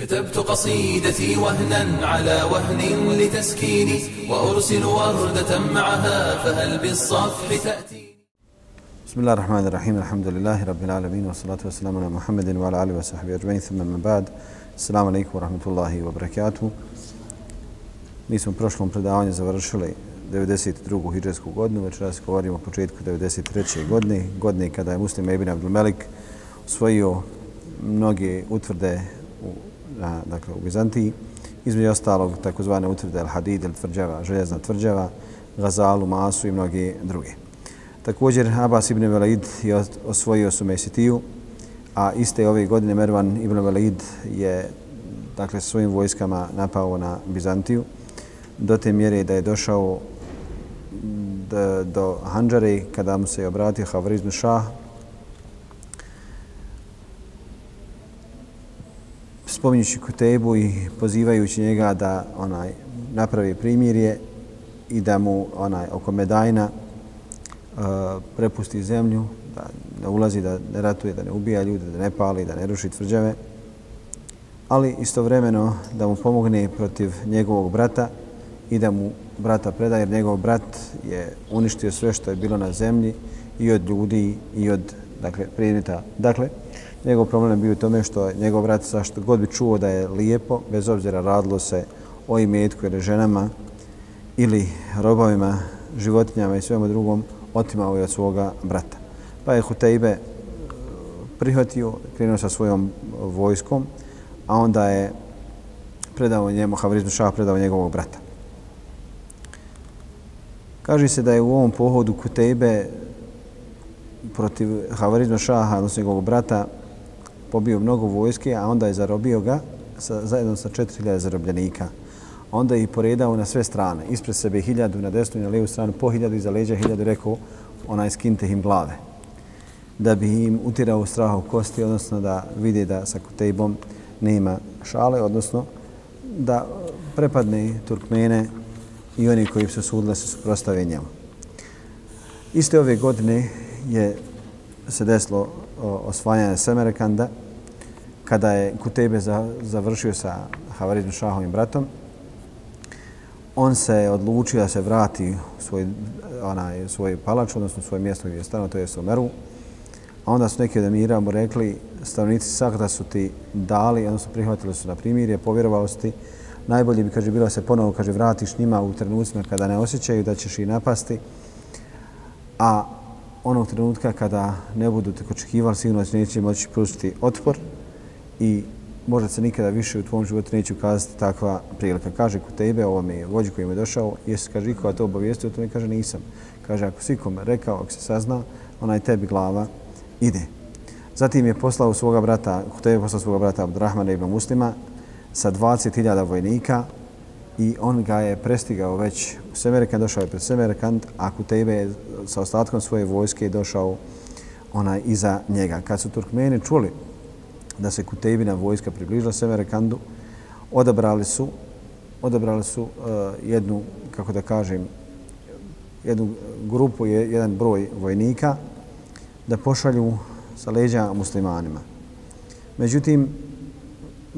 كتبت قصيدتي وهنا على وهن لتسكيني وأرسل وردة معها فهل بالصفح تأتي بسم الله الرحمن الرحيم الحمد لله رب العالمين والصلاة والسلام على محمد وعلى آله وصحبه أجمعين ثم من بعد السلام عليكم ورحمة الله وبركاته Mi smo u prošlom predavanju završili 92. hijđarsku godinu, već raz govorimo o početku 93. godine, godine kada je muslim Ibn Abdul Melik osvojio mnoge utvrde u, na, dakle, u Bizantiji, između ostalog takozvane utvrde Al-Hadid, tvrđava, željezna tvrđava, Gazalu, Masu i mnogi druge. Također, Abbas ibn Velid je osvojio su Mesitiju, a iste ove godine Mervan ibn Velid je dakle, svojim vojskama napao na Bizantiju do te mjere da je došao mm, do, do Hanđare kada mu se je obratio Havrizmu Šah spominjući Kutebu i pozivajući njega da onaj napravi primirje i da mu onaj oko Medajna uh, prepusti zemlju, da ne ulazi, da ne ratuje, da ne ubija ljude, da ne pali, da ne ruši tvrđave, ali istovremeno da mu pomogne protiv njegovog brata i da mu brata preda, jer njegov brat je uništio sve što je bilo na zemlji i od ljudi i od dakle, predmeta. Dakle, njegov problem je bio u tome što njegov brat zašto god bi čuo da je lijepo, bez obzira radilo se o imetku ili ženama ili robovima, životinjama i svemu drugom, otimao je od svoga brata. Pa je Hutejbe e, prihvatio, krenuo sa svojom vojskom, a onda je predao njemu, Havrizmu Šah predao njegovog brata. Kaže se da je u ovom pohodu Kutejbe protiv Havarizma Šaha, odnosno njegovog brata, pobio mnogo vojske, a onda je zarobio ga sa, zajedno sa 4000 zarobljenika. Onda je poredao na sve strane. Ispred sebe hiljadu, na desnu i na lijevu stranu, po hiljadu iza leđa hiljadu rekao onaj skinte im glave. Da bi im utirao strah u kosti, odnosno da vide da sa Kutejbom nema šale, odnosno da prepadne Turkmene i oni koji su sudili se suprostave njemu. Iste ove godine je se desilo osvajanje Semerekanda kada je Kutebe završio sa Havarizmom Šahovim bratom. On se odlučio da se vrati u svoj, onaj, svoj palač, odnosno svoje mjesto gdje je stano, to je Someru. A onda su neki od emira mu rekli, stanovnici Sakda su ti dali, odnosno prihvatili su na primirje, povjerovao su ti, najbolje bi, kaže, bilo se ponovo, kaže, vratiš njima u trenucima kada ne osjećaju da ćeš ih napasti, a onog trenutka kada ne budu tek očekivali, sigurno će neće moći pružiti otpor i možda se nikada više u tvom životu neće ukazati takva prilika. Kaže kod tebe, ovo mi je vođi koji mi je došao, jesi, kaže, koja to obavijestio, to mi kaže, nisam. Kaže, ako si kome rekao, ako se sazna, onaj tebi glava ide. Zatim je poslao svoga brata, ku tebe poslao svoga brata Abdurrahmana ibn Muslima, sa 20.000 vojnika i on ga je prestigao već u Semerkand, došao je pred Semerkand, a Kutejbe je sa ostatkom svoje vojske došao onaj iza njega. Kad su Turkmeni čuli da se Kutejbina vojska približila Semerkandu, odabrali su odabrali su uh, jednu, kako da kažem, jednu grupu, jedan broj vojnika da pošalju sa leđa muslimanima. Međutim,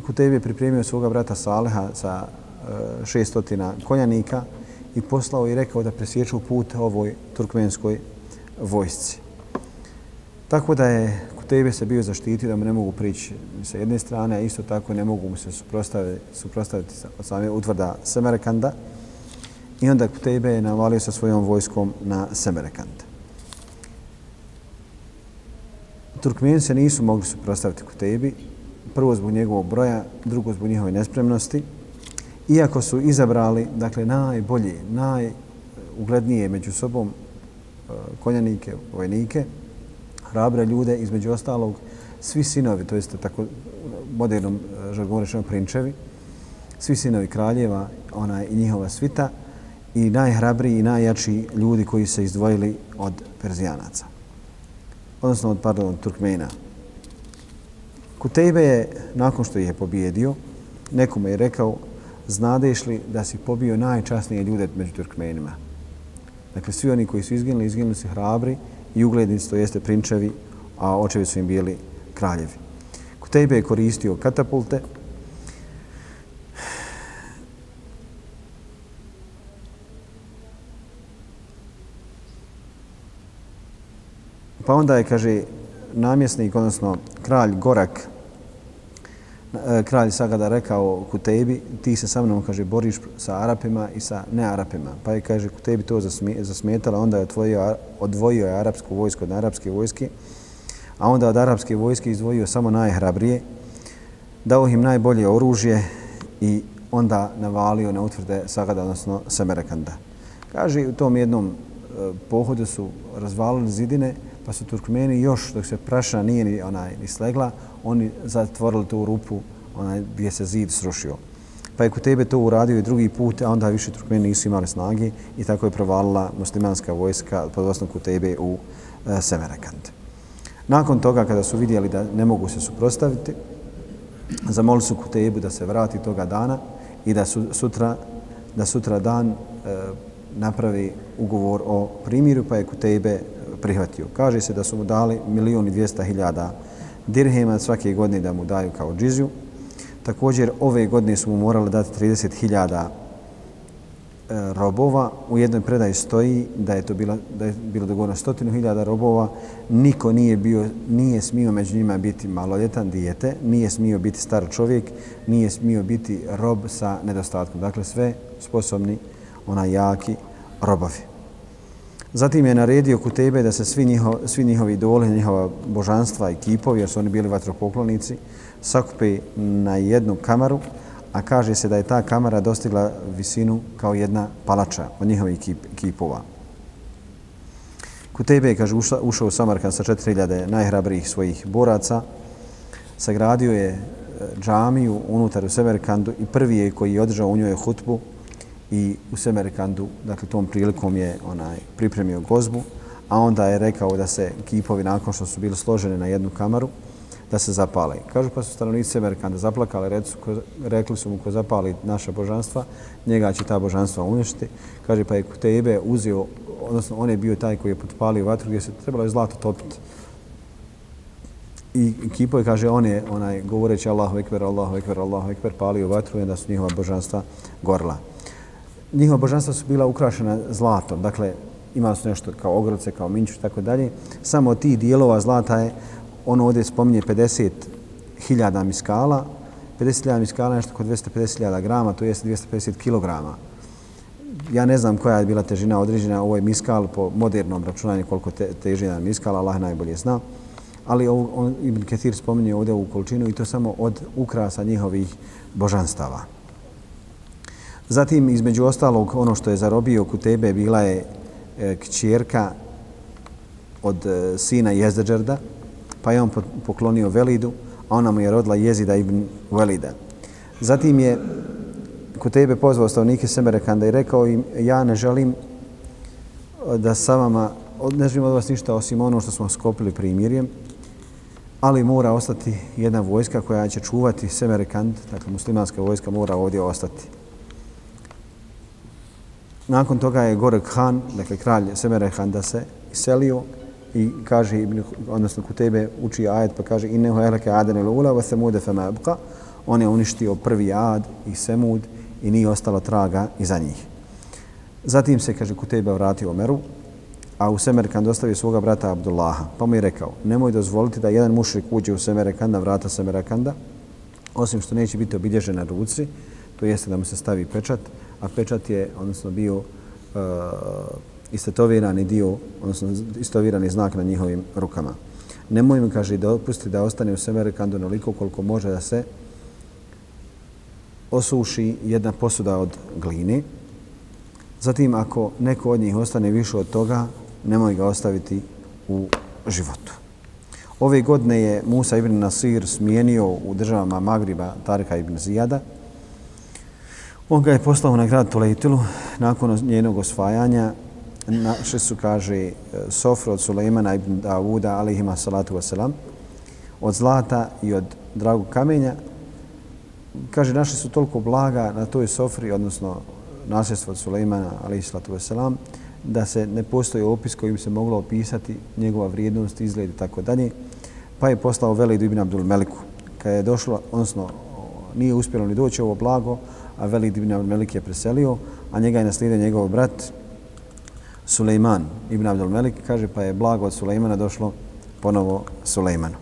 Kutejbe je pripremio svoga brata Saleha sa e, šestotina konjanika i poslao i rekao da presječu put ovoj turkmenskoj vojsci. Tako da je Kutejbe se bio zaštitio da mu ne mogu prići sa jedne strane, a isto tako ne mogu mu se suprostaviti, suprostaviti od same utvrda Semerekanda. I onda Kutejbe je navalio sa svojom vojskom na Semerekand. Turkmeni se nisu mogli suprostaviti Kutejbi, prvo zbog njegovog broja, drugo zbog njihove nespremnosti. Iako su izabrali dakle, najbolje, najuglednije među sobom e, konjanike, vojnike, hrabre ljude, između ostalog, svi sinovi, to jeste tako modernom e, žargonom prinčevi, svi sinovi kraljeva ona i njihova svita i najhrabriji i najjači ljudi koji se izdvojili od Perzijanaca. Odnosno od, pardon, od Turkmena. Kutejbe je, nakon što ih je pobjedio, nekome je rekao, znadeš li da si pobio najčasnije ljude među Turkmenima? Dakle, svi oni koji su izginuli, izginuli su hrabri i uglednici, to jeste prinčevi, a očevi su im bili kraljevi. Kutejbe je koristio katapulte. Pa onda je, kaže, namjesnik, odnosno kralj Gorak, E, kralj Sagada rekao Kutebi, ti se sa mnom, kaže, boriš sa Arapima i sa nearapima. Pa je, kaže, Kutebi to zasmetala, onda je odvojio, odvojio je arapsku vojsku od arapske vojske, a onda od arapske vojske izdvojio samo najhrabrije, dao im najbolje oružje i onda navalio na utvrde Sagada, odnosno Semerekanda. Kaže, u tom jednom e, pohodu su razvalili zidine, pa su Turkmeni još, dok se prašna nije ni, onaj, ni slegla, oni zatvorili tu rupu onaj, gdje se zid srušio. Pa je kod tebe to uradio i drugi put, a onda više Turkmeni nisu imali snage i tako je provalila muslimanska vojska pod osnovu tebe u e, Semerekand. Nakon toga, kada su vidjeli da ne mogu se suprostaviti, zamolili su Kutebu da se vrati toga dana i da su, sutra, da sutra dan e, napravi ugovor o primiru, pa je Kutebe prihvatio. Kaže se da su mu dali milijon i dvijesta hiljada dirhema svake godine da mu daju kao džiziju. Također, ove godine su mu morali dati 30.000 e, robova. U jednoj predaji stoji da je to bila, da je bilo dogovorno stotinu hiljada robova. Niko nije, bio, nije smio među njima biti maloljetan dijete, nije smio biti star čovjek, nije smio biti rob sa nedostatkom. Dakle, sve sposobni, ona jaki robovi. Zatim je naredio Kutebe da se svi, njiho, svi njihovi idoli, njihova božanstva i kipovi, jer su oni bili vatropoklonici, sakupe na jednu kamaru, a kaže se da je ta kamera dostigla visinu kao jedna palača od njihovih kip, kipova. Kutebe je, kaže, ušao, u Samarkan sa 4000 najhrabrijih svojih boraca, sagradio je e, džamiju unutar u Semerkandu i prvi je koji je održao u njoj hutbu, i u Semerkandu, dakle tom prilikom je onaj pripremio gozbu, a onda je rekao da se kipovi nakon što su bili složeni na jednu kamaru, da se zapale. Kažu pa su stanovnici Semerkanda zaplakali, rekli su mu ko zapali naša božanstva, njega će ta božanstva uništiti. Kaže pa je tebe uzeo, odnosno on je bio taj koji je potpalio vatru gdje se trebalo je zlato topiti. I kipovi kaže on je onaj govoreći Allahu ekber, Allahu ekber, Allahu ekber, palio vatru i da su njihova božanstva gorla njihova božanstva su bila ukrašena zlatom. Dakle, imali su nešto kao ogrlice, kao minču i tako dalje. Samo od tih dijelova zlata je, ono ovdje spominje 50.000 miskala. 50.000 miskala je nešto kod 250.000 grama, to jeste 250 kilograma. Ja ne znam koja je bila težina određena, ovo je miskal po modernom računanju koliko te, teži jedan miskal, Allah najbolje zna. Ali ovo, on, Ibn Ketir spominje ovdje ovu količinu i to samo od ukrasa njihovih božanstava. Zatim, između ostalog, ono što je zarobio ku tebe bila je e, kćerka od e, sina Jezdeđerda, pa je on poklonio Velidu, a ona mu je rodila Jezida ibn Velida. Zatim je ku tebe pozvao stavnike Semerekanda i rekao im, ja ne želim e, da sa vama, ne želim od vas ništa osim ono što smo skopili primirjem, ali mora ostati jedna vojska koja će čuvati Semerekand, dakle muslimanska vojska mora ovdje ostati. Nakon toga je Gorek Han, dakle kralj Semere Han, da se iselio i kaže, odnosno ku tebe uči ajet pa kaže innehu ehleke aden il ula wa semude fema abqa. On je uništio prvi ad i semud i nije ostalo traga iza njih. Zatim se, kaže, ku tebe vratio Omeru, a u Semerkand ostavio svoga brata Abdullaha. Pa mu je rekao, nemoj dozvoliti da jedan mušrik uđe u Semerkanda, vrata Semerkanda, osim što neće biti obilježen na ruci, to jeste da mu se stavi pečat, a pečat je, odnosno, bio uh, e, istetovirani dio, odnosno, istetovirani znak na njihovim rukama. Nemoj mi, kaže, da opusti da ostane u Semerkandu onoliko koliko može da se osuši jedna posuda od gline. Zatim, ako neko od njih ostane više od toga, nemoj ga ostaviti u životu. Ove godine je Musa ibn Nasir smijenio u državama Magriba Tarka ibn Zijada, On ga je poslao na grad Tulejtilu nakon njenog osvajanja. Naše su, kaže, e, Sofra od Sulejmana ibn Davuda, alihima salatu wasalam, od zlata i od dragog kamenja. Kaže, naše su toliko blaga na toj Sofri, odnosno nasljedstvo od Sulejmana, alihima salatu wasalam, da se ne postoji opis kojim se moglo opisati njegova vrijednost, izgled i tako dalje. Pa je poslao Velidu ibn Abdul Meliku. Kad je došlo, odnosno nije uspjelo ni doći ovo blago, a Velid ibn Melik je preselio, a njega je naslijedio njegov brat Sulejman ibn Abdul Melik, kaže pa je blago od Sulejmana došlo ponovo Sulejmanu.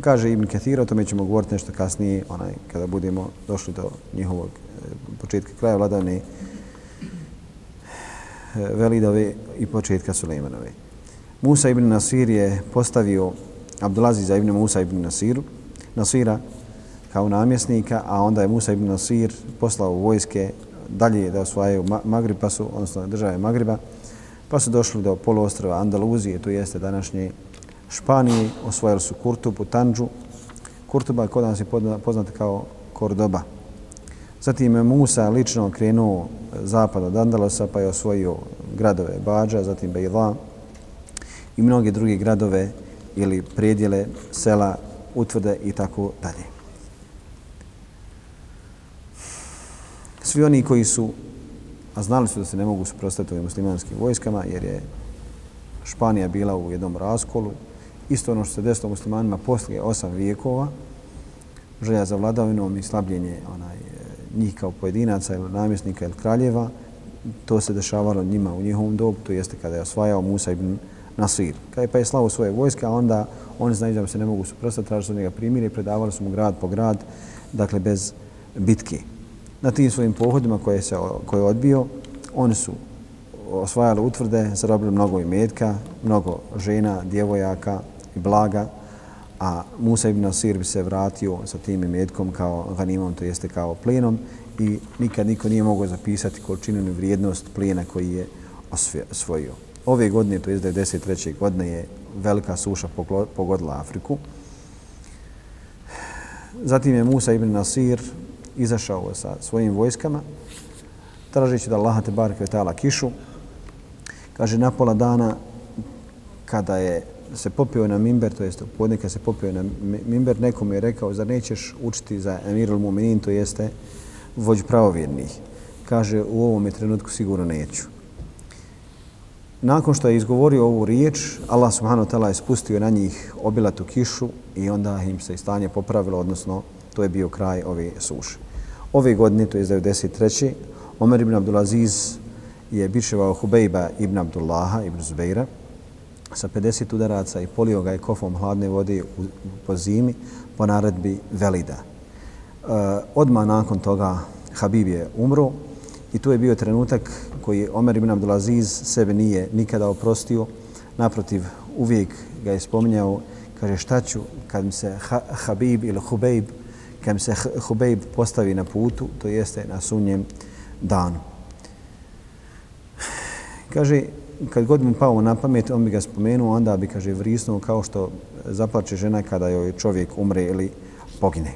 Kaže Ibn Kathir, o tome ćemo govoriti nešto kasnije, onaj, kada budemo došli do njihovog eh, početka kraja vladavne eh, Velidove i početka Sulejmanove. Musa ibn Nasir je postavio Abdulaziza ibn Musa ibn Nasiru, Nasira kao namjesnika, a onda je Musa ibn Nasir poslao vojske dalje da osvajaju Magrib, pa su, odnosno države Magriba, pa su došli do poluostrava Andaluzije, to jeste današnje Španiji, osvojili su Kurtubu, Tanđu. Kurtuba kod nas je poznata kao Kordoba. Zatim je Musa lično krenuo zapad od Andalosa pa je osvojio gradove Bađa, zatim Bejla i mnoge druge gradove ili predjele, sela, utvrde i tako dalje. Svi oni koji su, a znali su da se ne mogu suprostati ovim muslimanskim vojskama, jer je Španija bila u jednom raskolu, isto ono što se desilo muslimanima poslije osam vijekova, želja za vladavinom i slabljenje onaj, e, njih kao pojedinaca ili namjesnika ili kraljeva, to se dešavalo njima u njihovom dobu, to jeste kada je osvajao Musa ibn Nasir. Kada je pa je slavo svoje vojske, a onda oni znaju da se ne mogu suprostati, tražili su njega primire i predavali su mu grad po grad, dakle bez bitke. Na tim svojim pohodima koje, se, koje je odbio, oni su osvajali utvrde, zarobili mnogo imetka, mnogo žena, djevojaka i blaga, a Musa ibn Nasir bi se vratio sa tim imetkom kao ganimom, to jeste kao plenom i nikad niko nije mogao zapisati količinu ni vrijednost plena koji je osvojio. Ove godine, to je 93. godine, je velika suša pogodila Afriku. Zatim je Musa ibn Nasir izašao sa svojim vojskama, tražeći da Allah te barke kvetala kišu. Kaže, na pola dana, kada je se popio na mimber, to jeste u kada se popio na mimber, nekom je rekao, zar nećeš učiti za Emirul Muminin, to jeste vođ pravovjernih. Kaže, u ovom trenutku sigurno neću. Nakon što je izgovorio ovu riječ, Allah subhanahu wa ta'ala je spustio na njih obilatu kišu i onda im se stanje popravilo, odnosno to je bio kraj ove suše. Ove godine, to je 93. Omer ibn Abdulaziz je bičevao Hubejba ibn Abdullaha ibn Zubeira, sa 50 udaraca i polio ga je kofom hladne vode u, po zimi po naredbi Velida. E, odmah nakon toga Habib je umro i tu je bio trenutak koji Omer ibn Abdulaziz sebe nije nikada oprostio. Naprotiv, uvijek ga je spominjao, kaže šta ću kad mi se ha, Habib ili Hubejb kad mi se Hubeib postavi na putu, to jeste na sunnjem danu. Kaže, kad god mu pao na pamet, on bi ga spomenuo, onda bi, kaže, vrisnuo kao što zaplače žena kada joj čovjek umre ili pogine.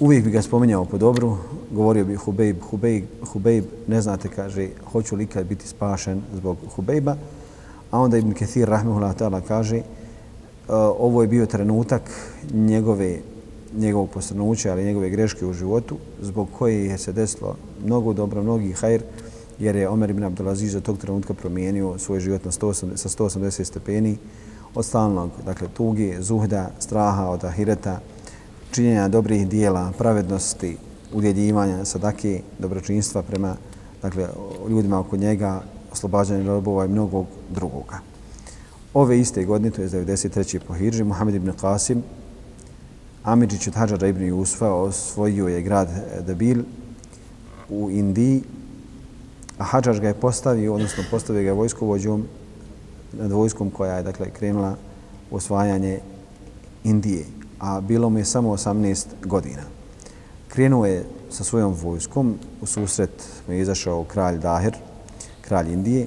Uvijek bi ga spominjao po dobru, govorio bi Hubeib, Hubeib, Hubeib, ne znate, kaže, hoću li kad biti spašen zbog Hubeiba, a onda Ibn Kathir, rahmehullah ta'ala, kaže, e, ovo je bio trenutak njegove, njegovog posrnuća, ali njegove greške u životu, zbog koje je se desilo mnogo dobro, mnogi hajr, jer je Omer ibn Abdulaziz od tog trenutka promijenio svoj život na 180, sa 180 stepeni od stalnog, dakle, tuge, zuhda, straha od ahireta, činjenja dobrih dijela, pravednosti, udjeljivanja, sadake, dobročinstva prema dakle, ljudima oko njega, oslobađanje robova i mnogog drugoga. Ove iste godine, to je 93. po Hirži, Muhammed ibn Qasim, Amidžić od Hadžara ibn Jusfa osvojio je grad Dabil u Indiji a Hadžar ga je postavio, odnosno postavio ga je vojskovođom nad vojskom koja je dakle, krenula u osvajanje Indije, a bilo mu je samo 18 godina. Krenuo je sa svojom vojskom, u susret mu je izašao kralj Daher, kralj Indije,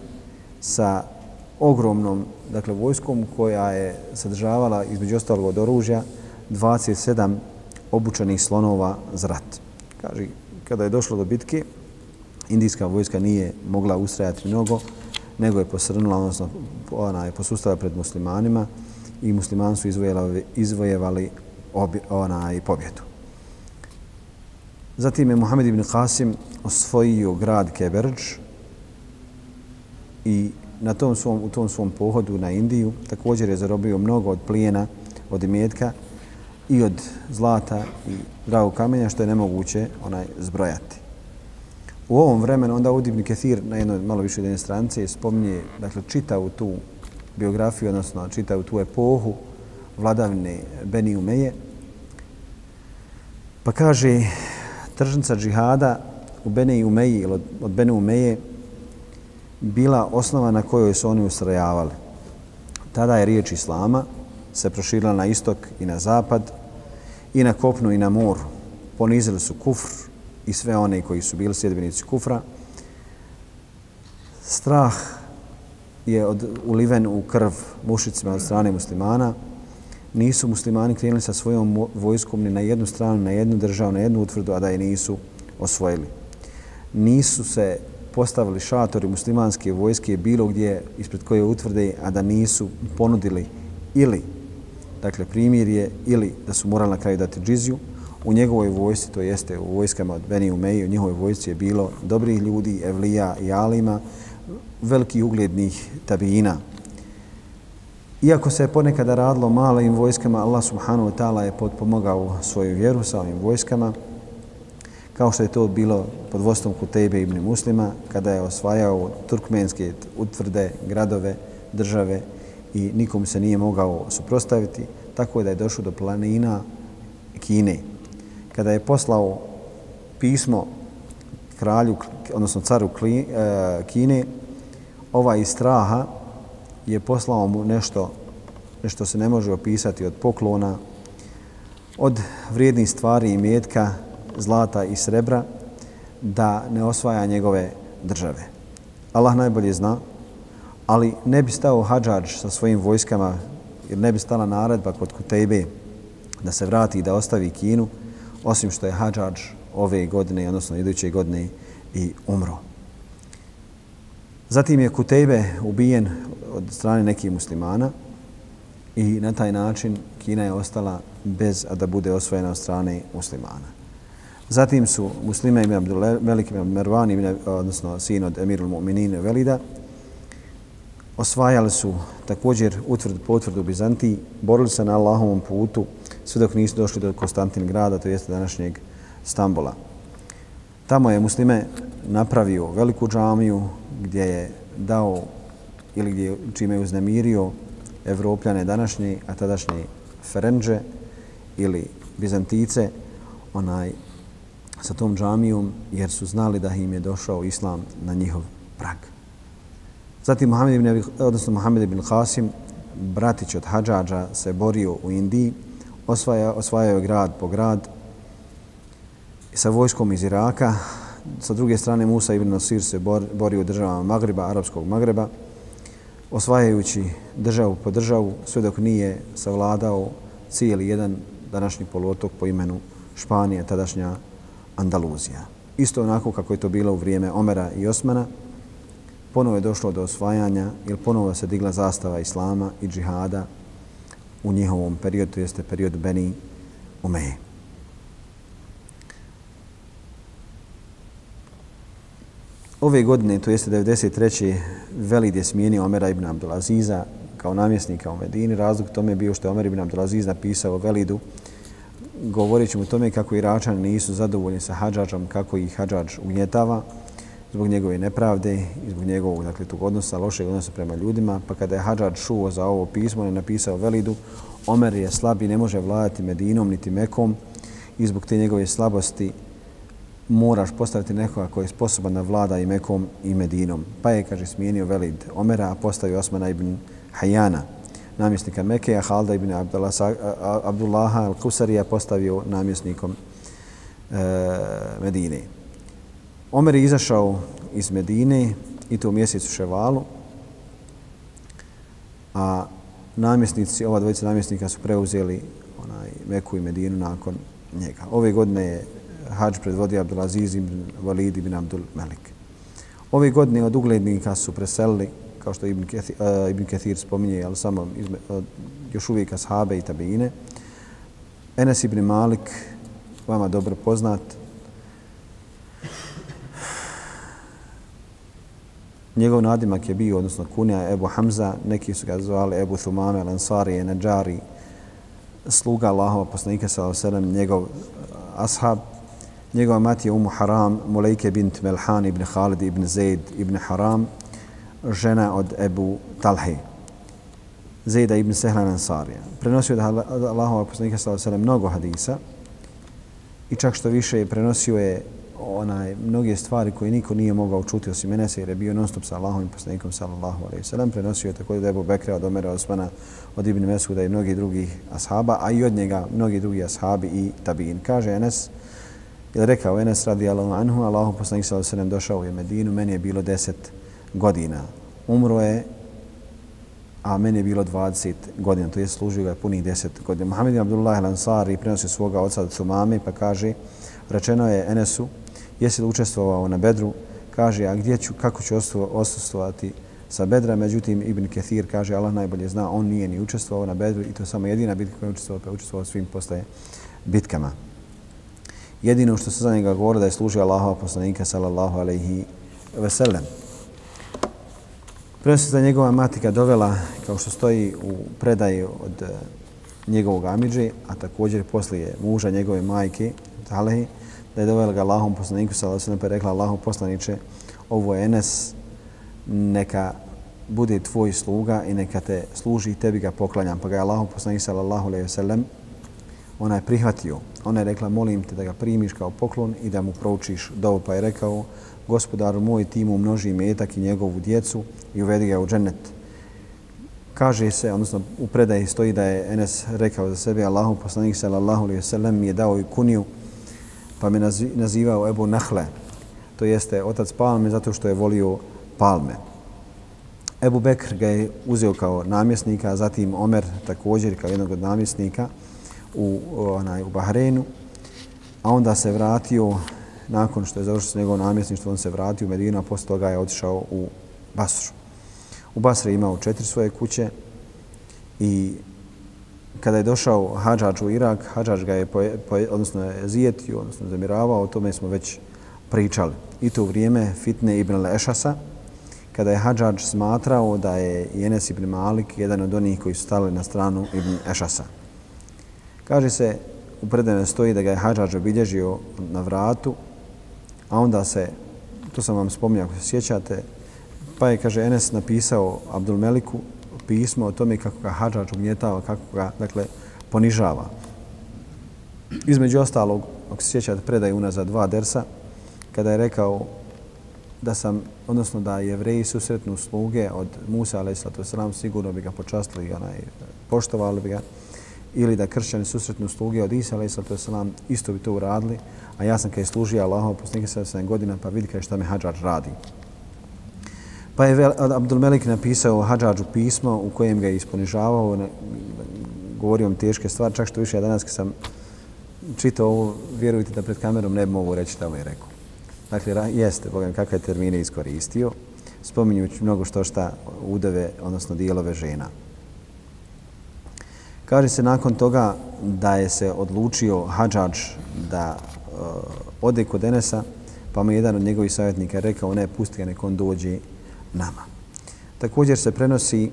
sa ogromnom dakle, vojskom koja je sadržavala između ostalog od oružja 27 obučenih slonova za rat. Kaže, kada je došlo do bitke, indijska vojska nije mogla ustrajati mnogo, nego je posrnula, odnosno ona je posustala pred muslimanima i musliman su izvojevali, izvojevali ona i pobjedu. Zatim je Muhammed ibn Qasim osvojio grad Keberđ i na tom svom, u tom svom pohodu na Indiju također je zarobio mnogo od plijena, od imetka i od zlata i dragog kamenja što je nemoguće onaj zbrojati. u ovom vremenu onda ovdje Ibn Kathir na jednoj malo više jedne stranice spominje, dakle, čitavu tu biografiju, odnosno čitavu tu epohu vladavine Beni Umeje. Pa kaže, tržnica džihada u Beni Umeji ili od, od Beni Umeje bila osnova na kojoj su oni ustrajavali. Tada je riječ Islama se proširila na istok i na zapad i na kopnu i na moru. Ponizili su kufr i sve one koji su bili sjedbenici kufra. Strah je od, uliven u krv mušicima od strane muslimana. Nisu muslimani krenuli sa svojom vojskom ni na jednu stranu, na jednu državu, na jednu utvrdu, a da je nisu osvojili. Nisu se postavili šatori muslimanske vojske bilo gdje ispred koje utvrde, a da nisu ponudili ili dakle primjer je ili da su morali na kraju dati džiziju, u njegovoj vojsci, to jeste u vojskama od Beni Umeji, u njihovoj vojsci je bilo dobrih ljudi, evlija i alima, veliki uglednih tabijina. Iako se je ponekada radilo malim vojskama, Allah subhanahu wa ta'ala je potpomogao svoju vjeru sa ovim vojskama, kao što je to bilo pod vodstvom Kutejbe ibn Muslima, kada je osvajao turkmenske utvrde, gradove, države i nikom se nije mogao suprostaviti, tako da je došao do planina Kine. Kada je poslao pismo kralju, odnosno caru e, Kine, ovaj iz straha je poslao mu nešto nešto se ne može opisati od poklona, od vrijednih stvari i mjetka, zlata i srebra, da ne osvaja njegove države. Allah najbolje zna, ali ne bi stao Hadžađ sa svojim vojskama, jer ne bi stala naredba kod Kutejbe da se vrati i da ostavi Kinu, osim što je Hadžađ ove godine, odnosno iduće godine, i umro. Zatim je Kutejbe ubijen od strane nekih muslimana i na taj način Kina je ostala bez da bude osvojena od strane muslimana. Zatim su muslima ibn Abdul Melik ibn Mervan, odnosno sin od Emirul Mu'minin Velida, osvajali su također utvrd potvrdu Bizantiji, borili se na Allahovom putu sve dok nisu došli do Konstantin grada, to jeste današnjeg Stambola. Tamo je muslime napravio veliku džamiju gdje je dao ili gdje čime je uznemirio Evropljane današnje, a tadašnje Ferenđe ili Bizantice, onaj sa tom džamijom jer su znali da im je došao islam na njihov prag. Zatim Muhammed ibn, odnosno Muhammed ibn Qasim, bratić od Hadžađa, se borio u Indiji, osvaja, osvajao je grad po grad sa vojskom iz Iraka. Sa druge strane Musa ibn Nasir se bor, borio u državama Magreba, arapskog Magreba, osvajajući državu po državu, sve dok nije savladao cijeli jedan današnji poluotok po imenu Španija, tadašnja Andaluzija. Isto onako kako je to bilo u vrijeme Omera i Osmana, ponovo je došlo do osvajanja ili ponovo se digla zastava Islama i džihada u njihovom periodu, to jeste period Beni Umeje. Ove godine, to jeste 93. Velid je smijenio Omera ibn Abdulaziza kao namjesnika u Medini. Razlog tome je bio što je Omer ibn Abdulaziz napisao Velidu govorit ćemo o tome kako Iračani nisu zadovoljni sa Hadžađom, kako ih Hadžađ ugnjetava zbog njegove nepravde i zbog njegovog dakle, tog odnosa, lošeg odnosa prema ljudima. Pa kada je Hadžad šuo za ovo pismo, on je napisao Velidu, Omer je slab i ne može vladati Medinom niti Mekom i zbog te njegove slabosti moraš postaviti nekoga koji je sposoban da vlada i Mekom i Medinom. Pa je, kaže, smijenio Velid Omera, a postavio Osmana ibn Hajana namjesnika Mekke, a Halda ibn Abdullaha al-Kusarija postavio namjesnikom e, Medine. Omer je izašao iz Medine i to u mjesecu Ševalu, a namjesnici, ova dvojica namjesnika su preuzeli onaj Meku i Medinu nakon njega. Ove godine je hađ predvodio Abdulaziz ibn Walid ibn Abdul Melik. Ove godine od uglednika su preselili kao što Ibn Kathir, uh, e, Ibn Kathir spominje, ali samo izme, uh, još uvijek ashabe i tabine. Enes ibn Malik, vama dobro poznat, Njegov nadimak je bio, odnosno kunja Ebu Hamza, neki su ga zvali Ebu Thumame, Lansari, Najari, sluga Allahova poslanika sa oselem, njegov eh, ashab, Njegova mati je Umu Haram, Mulejke bint Melhan ibn Khalid ibn Zaid ibn Haram, žena od Ebu Talhi. Zaida ibn Sehlan Ansarija. Prenosio da Allahova poslanika sallallahu mnogo hadisa i čak što više prenosio je onaj mnoge stvari koje niko nije mogao čuti osim Enesa jer je bio non-stop sa Allahom i poslanikom sallallahu alaihi sallam. Prenosio je također da Ebu Bekra od Omera Osmana, od Ibn Mesuda i mnogih drugih ashaba, a i od njega mnogi drugi ashabi i tabin. Kaže Enes, ili rekao Enes radi Allahu anhu, Allahu poslanik sallallahu alaihi sallam došao u Medinu, meni je bilo deset godina. Umro je a meni je bilo 20 godina, to je služio ga punih 10 godina. Muhammed ibn Abdullah al-Ansari prenosi svoga oca od Sumame, pa kaže, rečeno je Enesu, jesi li učestvovao na Bedru? Kaže, a gdje ću, kako ću osustovati sa Bedra? Međutim, Ibn Kathir kaže, Allah najbolje zna, on nije ni učestvovao na Bedru i to je samo jedina bitka koja je učestvovao, pa je učestvovao svim postaje bitkama. Jedino što se za njega govori da je služio Allahova poslanika, sallallahu alaihi ve sellem. Prenosi da njegova matika dovela, kao što stoji u predaji od eh, njegovog Amidži, a također poslije muža njegove majke, Talehi, da je dovela ga Allahom poslaniku, sada se pa rekla Allahom poslaniče, ovo je Enes, neka bude tvoj sluga i neka te služi i tebi ga poklanjam. Pa ga je Allahom poslanik sallallahu alaihi sallam, ona je prihvatio. Ona je rekla, molim te da ga primiš kao poklon i da mu proučiš dovo. Pa je rekao, gospodaru moj, ti mu množi metak i njegovu djecu i uvedi ga u džennet. Kaže se, odnosno u predaji stoji da je Enes rekao za sebe, Allahu poslanik sallallahu alaihi sallam mi je dao i kuniju, pa me nazivao Ebu Nahle, to jeste otac palme zato što je volio palme. Ebu Bekr ga je uzeo kao namjesnika, zatim Omer također kao jednog od namjesnika u, onaj, u Bahreinu, a onda se vratio nakon što je završio s njegovo namjesništvo, on se vratio u Medinu, a posle toga je otišao u Basru. U Basri je imao četiri svoje kuće i kada je došao Hadžač u Irak, Hadžač ga je, poje, poje, odnosno zijetio, odnosno zamiravao, o tome smo već pričali. I to u vrijeme Fitne ibn Lešasa, kada je Hadžač smatrao da je Jenes ibn Malik jedan od onih koji su stali na stranu ibn Ešasa. Kaže se, u predajne stoji da ga je Hadžač obilježio na vratu A onda se, to sam vam spomnio ako se sjećate, pa je, kaže, Enes napisao Abdulmeliku pismo o tome kako ga hađač ugnjetava, kako ga, dakle, ponižava. Između ostalog, ako se sjećate, predaj unazad dva dersa, kada je rekao da sam, odnosno da jevreji susretnu sluge od Musa, a.s. sigurno bi ga počastili i onaj, poštovali bi ga ili da kršćani susretnu sluge od Isa, a.s. isto bi to uradili, a ja sam kada je služio Allahom posljednike 7 godina, pa vidi kada šta me Hadžar radi. Pa je Abdulmelik napisao Hadžađu pismo u kojem ga je isponižavao, govorio vam teške stvari, čak što više ja danas kad sam čitao ovo, vjerujte da pred kamerom ne mogu reći šta mu je rekao. Dakle, jeste, Bogam, kakve je termine iskoristio, spominjući mnogo što šta udove, odnosno dijelove žena. Kaže se nakon toga da je se odlučio Hadžađ da uh, ode kod Enesa, pa mu jedan od njegovih savjetnika rekao ne, pusti ga nek on dođe nama. Također se prenosi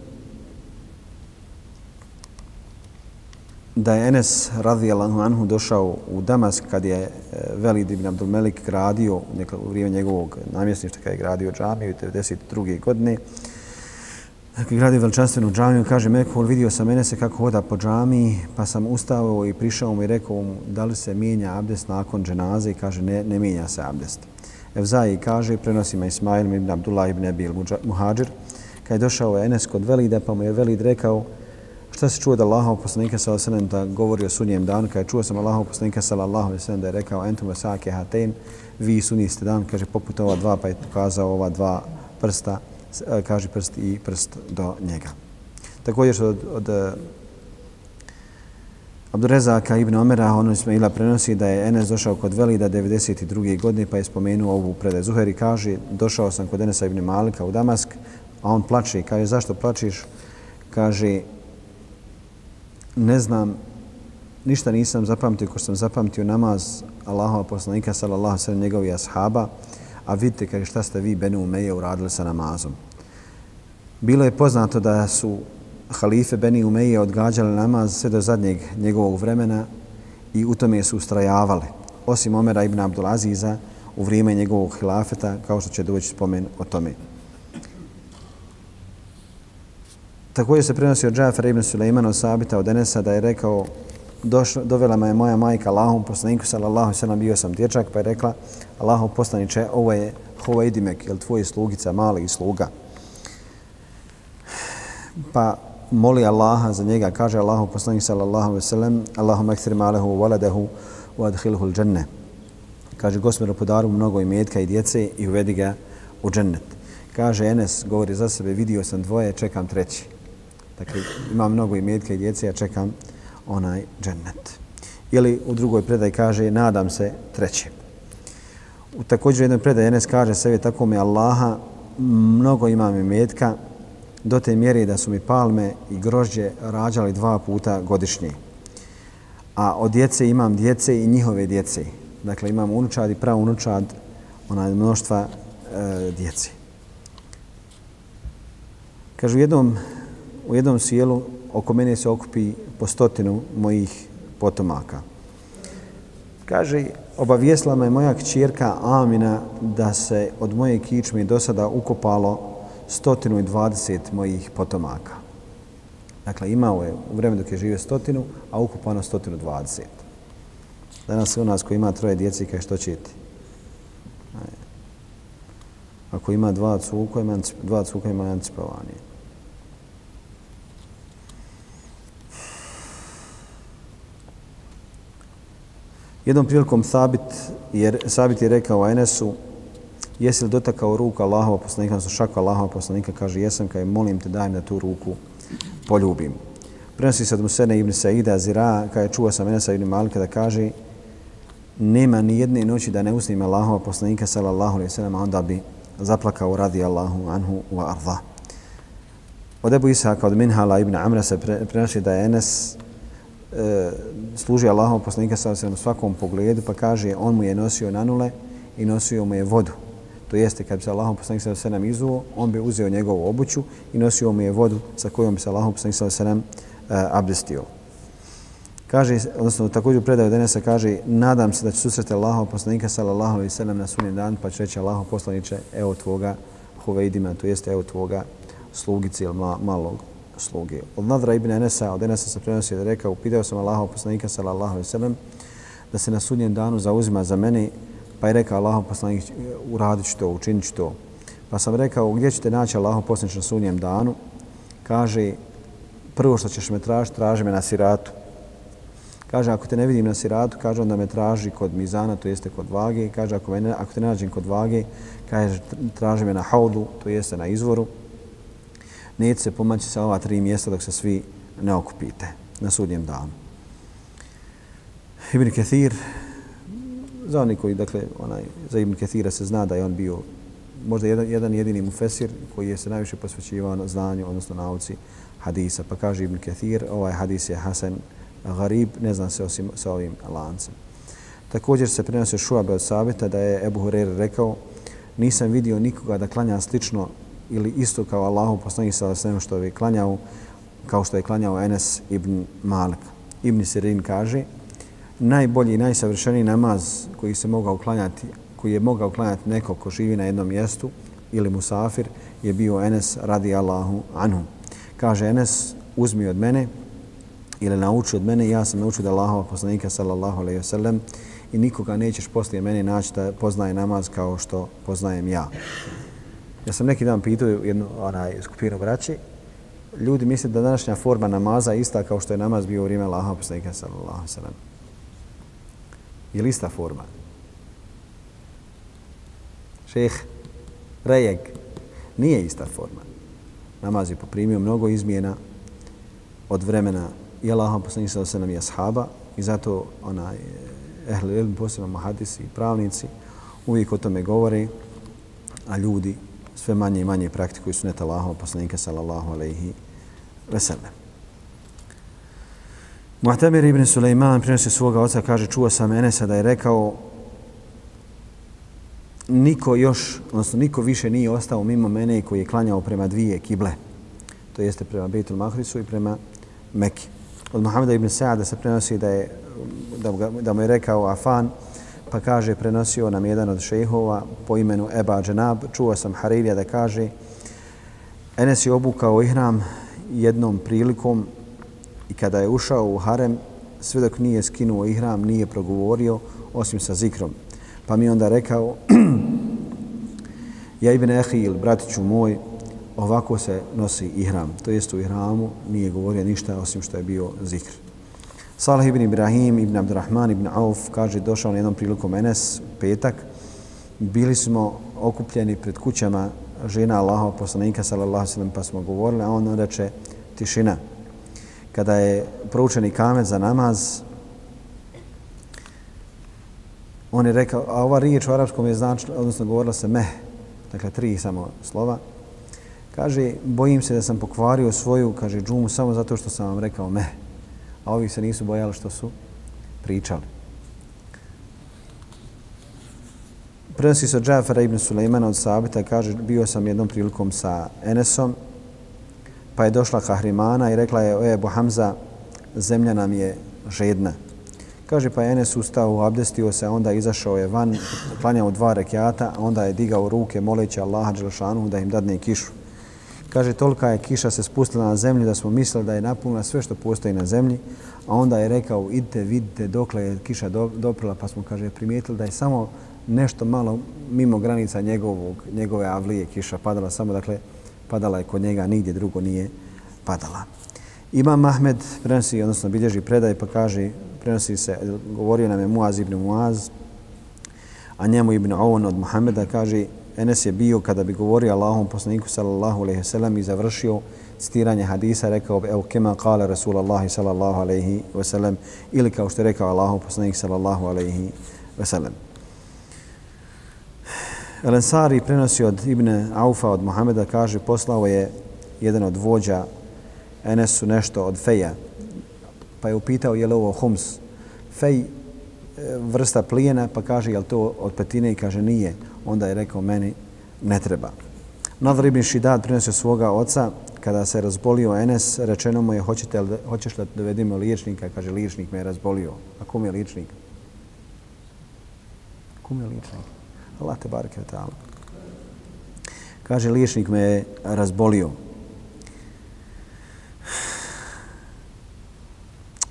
da je Enes radijallahu anhu došao u Damask kad je e, Velid ibn Abdul Melik gradio u vrijeme njegovog namjesništa kada je gradio džamiju 1992. godine Dakle, gradio veličanstvenu džamiju, kaže Mekul, vidio sam mene se kako hoda po džamiji, pa sam ustao i prišao mu i rekao mu da li se mijenja abdest nakon dženaze i kaže ne, ne mijenja se abdest. Evzaji kaže, prenosima Ismail ibn Abdullah ibn Abil Muhađir, kad je došao Enes kod Velida, pa mu je Velid rekao, šta se čuo da Allahov poslanika sallallahu da govori o sunnijem danu, kad je čuo sam Allahov poslanika sallallahu alejhi da je rekao entum sake hatain, vi sunnijeste dan, kaže poput ova dva, pa je pokazao ova dva prsta, kaže prst i prst do njega. Također od, od Abdurezaka ibn Omera, ono Ismaila prenosi da je Enes došao kod Velida 92. godine pa je spomenuo ovu predaj. Zuheri kaže, došao sam kod Enesa ibn Malika u Damask, a on plače. Kaže, zašto plačiš? Kaže, ne znam, ništa nisam zapamtio ko sam zapamtio namaz Allahova poslanika sallallahu sallam njegovih ashaba, a vidite kaže, šta ste vi Benu Umeje uradili sa namazom. Bilo je poznato da su halife Beni Umeje odgađale namaz sve do zadnjeg njegovog vremena i u tome su ustrajavale, osim Omera ibn Abdulaziza u vrijeme njegovog hilafeta, kao što će doći spomen o tome. Također se prenosi od Džafara ibn Sulejmana od Sabita od Enesa da je rekao došla, dovela me moja majka Allahom poslaniku sallallahu sallam bio sam dječak pa je rekla Allahom poslaniče ovo je Hovejdimek, jel tvoj slugica, mali sluga. Pa moli Allaha za njega, kaže Allahu poslanik sallallahu alejhi ve sellem, Allahumma akthir malahu wa waladahu wa adkhilhu al-janna. Kaže gospodaru podaru mnogo imetka i djece i uvedi ga u džennet. Kaže Enes, govori za sebe, vidio sam dvoje, čekam treći. Dakle, ima mnogo imetka i djece, ja čekam onaj džennet. Ili u drugoj predaj kaže, nadam se treći. U također jednoj predaj Enes kaže sebe tako mi Allaha, mnogo imam imetka, do te mjere da su mi palme i grožđe rađali dva puta godišnje. A od djece imam djece i njihove djece. Dakle, imam unučad i pravunučad, onaj mnoštva e, djece. Kažu, u jednom, u jednom sjelu oko mene se okupi po stotinu mojih potomaka. Kaže, obavijesla me moja kćerka Amina da se od moje kičme do sada ukopalo 120 mojih potomaka. Dakle, imao je u vremenu dok je živio stotinu, a ukupano 120. Danas u nas koji ima troje djeci, kaj što će ti? Ako ima dva cuka, ima, dva cuka ima emancipovanje. Jednom prilikom Sabit, jer Sabit je rekao Enesu, jesi li dotakao ruku Allahova poslanika, odnosno šaku Allahova poslanika, kaže, jesam, kaže molim te, daj mi da tu ruku poljubim. Prenosi se od Musene ibn Saida Zira, kada je čuo sam Enesa ibn Malika da kaže, nema ni jedne noći da ne usnim Allahova poslanika, sallallahu alaihi sallam, a onda bi zaplakao radi Allahu anhu wa arda. Od Ebu Isaka, od Minhala ibn Amra se prenosi da je Enes e, služi Allahov poslanika sallallahu alaihi sallam u svakom pogledu, pa kaže, on mu je nosio nanule i nosio mu je vodu to jeste kad bi se Allahom poslanik sallallahu alejhi ve sellem izuo, on bi uzeo njegovu obuću i nosio mu je vodu sa kojom bi se Allahom poslanik sallallahu alejhi ve sellem e, abdestio. Kaže, odnosno također predaju Denesa kaže, nadam se da će susreti Allahov poslanika sallallahu alejhi ve sellem na sunni dan, pa će reći Allahov poslanice, evo tvoga Huvejdima, to jeste evo tvoga slugici ili malog sluge. Od Nadra ibn Enesa, od Enesa se prenosi da rekao, upitao sam Allahov poslanika sallallahu alejhi ve sellem da se na sudnjem danu zauzima za mene Pa je rekao Allahom poslanik, uradit ću to, učinit ću to. Pa sam rekao, gdje ćete naći Allahom poslanik na sunnijem danu? Kaže, prvo što ćeš me tražiti, traži me na siratu. Kaže, ako te ne vidim na siratu, kaže, onda me traži kod mizana, to jeste kod vage. Kaže, ako, me ne, ako te ne nađem kod vage, kaže, traži me na haudu, to jeste na izvoru. Neće se pomaći sa ova tri mjesta dok se svi ne okupite na sudnjem danu. Ibn Kathir, za oni koji, dakle, onaj, za Ibn Kathira se zna da je on bio možda jedan, jedan jedini mufesir koji je se najviše posvećivao na znanju, odnosno nauci hadisa. Pa kaže Ibn Kathir, ovaj hadis je Hasan Garib, ne zna se osim sa ovim lancem. Također se prenose Šuabe od savjeta da je Ebu Hureyre rekao nisam vidio nikoga da klanja slično ili isto kao Allahu poslanik sa svem što je klanjao kao što je klanjao Enes ibn Malik. Ibn Sirin kaže najbolji i najsavršeniji namaz koji se mogao klanjati, koji je mogao klanjati neko ko živi na jednom mjestu ili musafir, je bio Enes radi Allahu anhu. Kaže Enes, uzmi od mene ili nauči od mene, ja sam naučio da Allahova poslanika sallallahu alaihi wasallam i nikoga nećeš poslije mene naći da poznaje namaz kao što poznajem ja. Ja sam neki dan pitao jednu onaj, skupinu braći, ljudi misle da današnja forma namaza je ista kao što je namaz bio u vrijeme Allahova poslanika sallallahu alaihi wasallam je li ista forma? Šeh, rejeg, nije ista forma. Namaz je poprimio mnogo izmjena od vremena i Allahom poslanih sada se nam je ashaba i zato onaj eh, ehli ilm, posebno mahadisi i pravnici uvijek o tome govore, a ljudi sve manje i manje praktikuju sunet Allahom poslanika sallallahu alaihi veselem. Muhtemir ibn Suleiman prinosi svoga oca, kaže, čuo sam Enesa da je rekao niko još, odnosno niko više nije ostao mimo mene koji je klanjao prema dvije kible. To jeste prema Bejtul Mahrisu i prema Meki. Od Muhameda ibn Sa'ada se prenosi da, je, da, da mu je rekao Afan, pa kaže prenosio nam jedan od šehova po imenu Eba Dženab, čuo sam Haririja da kaže Enes je obukao ihram jednom prilikom i kada je ušao u harem, sve dok nije skinuo ihram, nije progovorio osim sa zikrom. Pa mi onda rekao, ja ibn Ehil, bratiću moj, ovako se nosi ihram. To jest u ihramu nije govorio ništa osim što je bio zikr. Salah ibn Ibrahim ibn Abdurrahman ibn Auf kaže došao na jednom prilikom Enes petak. Bili smo okupljeni pred kućama žena Allahov poslanika sallallahu alejhi pa smo govorili, a on reče tišina. Kada je proučeni kamen za namaz, on je rekao, a ova riječ u arapskom je značila, odnosno govorila se meh, dakle tri samo slova. Kaže, bojim se da sam pokvario svoju, kaže, džumu samo zato što sam vam rekao meh. A ovi se nisu bojali što su pričali. Prenosi se od Džafara ibn Sulejmana od Sabita, kaže, bio sam jednom prilikom sa Enesom, pa je došla Kahrimana i rekla je, o Ebu Hamza, zemlja nam je žedna. Kaže, pa je Enes ustao, abdestio se, onda izašao je van, klanjao dva rekiata, onda je digao ruke moleći Allaha Đelšanu da im dadne kišu. Kaže, tolika je kiša se spustila na zemlju da smo mislili da je napunila sve što postoji na zemlji, a onda je rekao, idite, vidite dokle je kiša doprila, pa smo, kaže, primijetili da je samo nešto malo mimo granica njegovog, njegove avlije kiša padala, samo dakle padala je kod njega, nigdje drugo nije padala. Imam Ahmed prenosi, odnosno bilježi predaj pa kaže, prenosi se, govorio nam je Muaz ibn Muaz, a njemu ibn Aun od Muhameda kaže, Enes je bio kada bi govorio Allahom poslaniku sallallahu alaihi wasallam i završio citiranje hadisa, rekao bi, evo kema kale Rasulallah sallallahu alaihi wasallam ili kao što je rekao Allahom poslanik sallallahu alaihi wasallam. El Ansari prenosi od Ibn Aufa od Muhameda, kaže, poslao je jedan od vođa Enesu nešto od feja, pa je upitao je li ovo hums. Fej e, vrsta plijena, pa kaže je li to od petine i kaže nije. Onda je rekao meni ne treba. Nadar ibn Šidad prinosio svoga oca, kada se razbolio Enes, rečeno mu je hoćete li, hoćeš da dovedimo liječnika, kaže liječnik me je razbolio. A kom je liječnik? Kom je liječnik? Allah te barke ta'ala. Kaže, liječnik me je razbolio.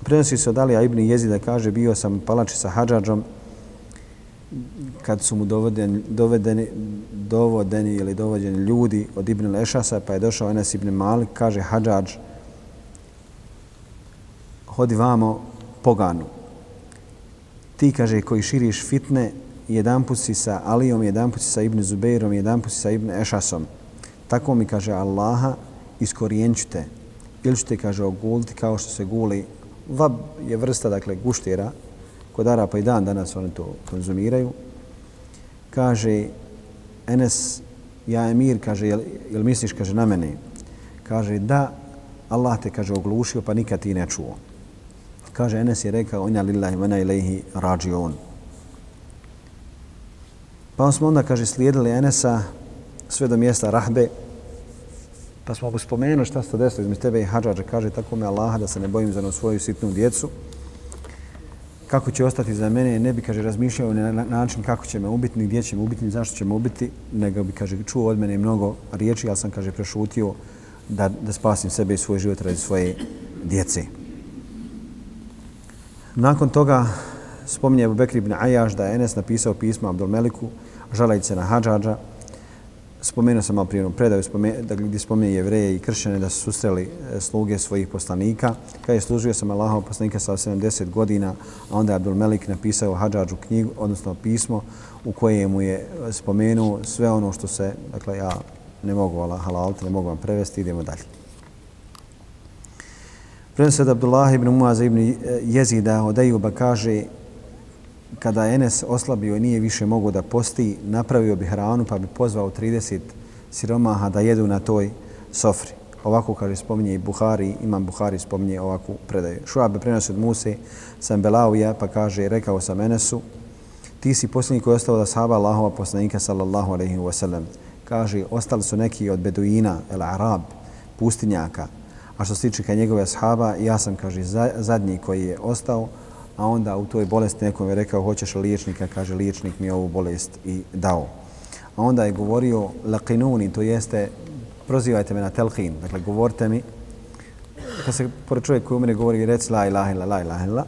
Prenosi se od Alija ibn Jezida, kaže, bio sam palači sa hađađom kad su mu dovedeni, dovedeni, dovodeni ili dovođeni ljudi od Ibn Lešasa, pa je došao Enes ibn Malik, kaže Hadžađ, hodi vamo poganu. Ti, kaže, koji širiš fitne, jedan put si sa Alijom, jedan put si sa Ibn Zubeirom, jedan put si sa Ibn Ešasom. Tako mi kaže Allaha, iskorijenću te. Ili ću te, kaže, oguliti kao što se guli. Vab je vrsta, dakle, guštira. Kod Arapa i dan danas oni to konzumiraju. Kaže, Enes, ja emir, kaže, jel, jel misliš, kaže, na mene? Kaže, da, Allah te, kaže, oglušio, pa nikad ti ne čuo. Kaže, Enes je rekao, inja lillahi, vena ilaihi rađi on. Pa smo onda, kaže, slijedili Enesa sve do mjesta Rahbe. Pa smo mu spomenuli šta se desilo između tebe i Hadžađa. Kaže, tako me Allaha da se ne bojim za svoju sitnu djecu. Kako će ostati za mene, ne bi, kaže, razmišljao na način kako će me ubiti, ni gdje će me ubiti, ni zašto će me ubiti, nego bi, kaže, čuo od mene mnogo riječi, ali sam, kaže, prešutio da, da spasim sebe i svoj život radi svoje djece. Nakon toga spominje Abu Bekri ibn Ajaš da je Enes napisao pismo Abdul Meliku, žalajući na hađađa. Spomenuo sam malo prije predaju da gdje spominje jevreje i kršćane da su susreli e, sluge svojih poslanika. Kad je služio sam Allahov poslanika sa 70 godina, a onda je Abdul Melik napisao Hadžađu knjigu, odnosno pismo u kojemu je e, spomenuo sve ono što se, dakle ja ne mogu Allah ne mogu vam prevesti, idemo dalje. Prenosi od Abdullah ibn Muaz ibn e, Jezida od Ejuba kaže kada Enes oslabio i nije više mogao da posti, napravio bi hranu pa bi pozvao 30 siromaha da jedu na toj sofri. Ovako kaže spominje i Buhari, imam Buhari spominje ovakvu predaju. Šuabe prenosi od Muse, sam Belavija pa kaže, rekao sam Enesu, ti si posljednji koji je ostao da sahaba Allahova poslanika sallallahu alaihi wa sallam. Kaže, ostali su neki od Beduina, el Arab, pustinjaka, a što se tiče njegove sahaba, ja sam, kaže, zadnji koji je ostao, a onda u toj bolesti nekom je rekao hoćeš li liječnika, kaže liječnik mi je ovu bolest i dao. A onda je govorio laqinuni, to jeste prozivajte me na telhin, dakle govorite mi, kad se pored čovjek koji umre govori reci la ilaha illa, la ilaha illa,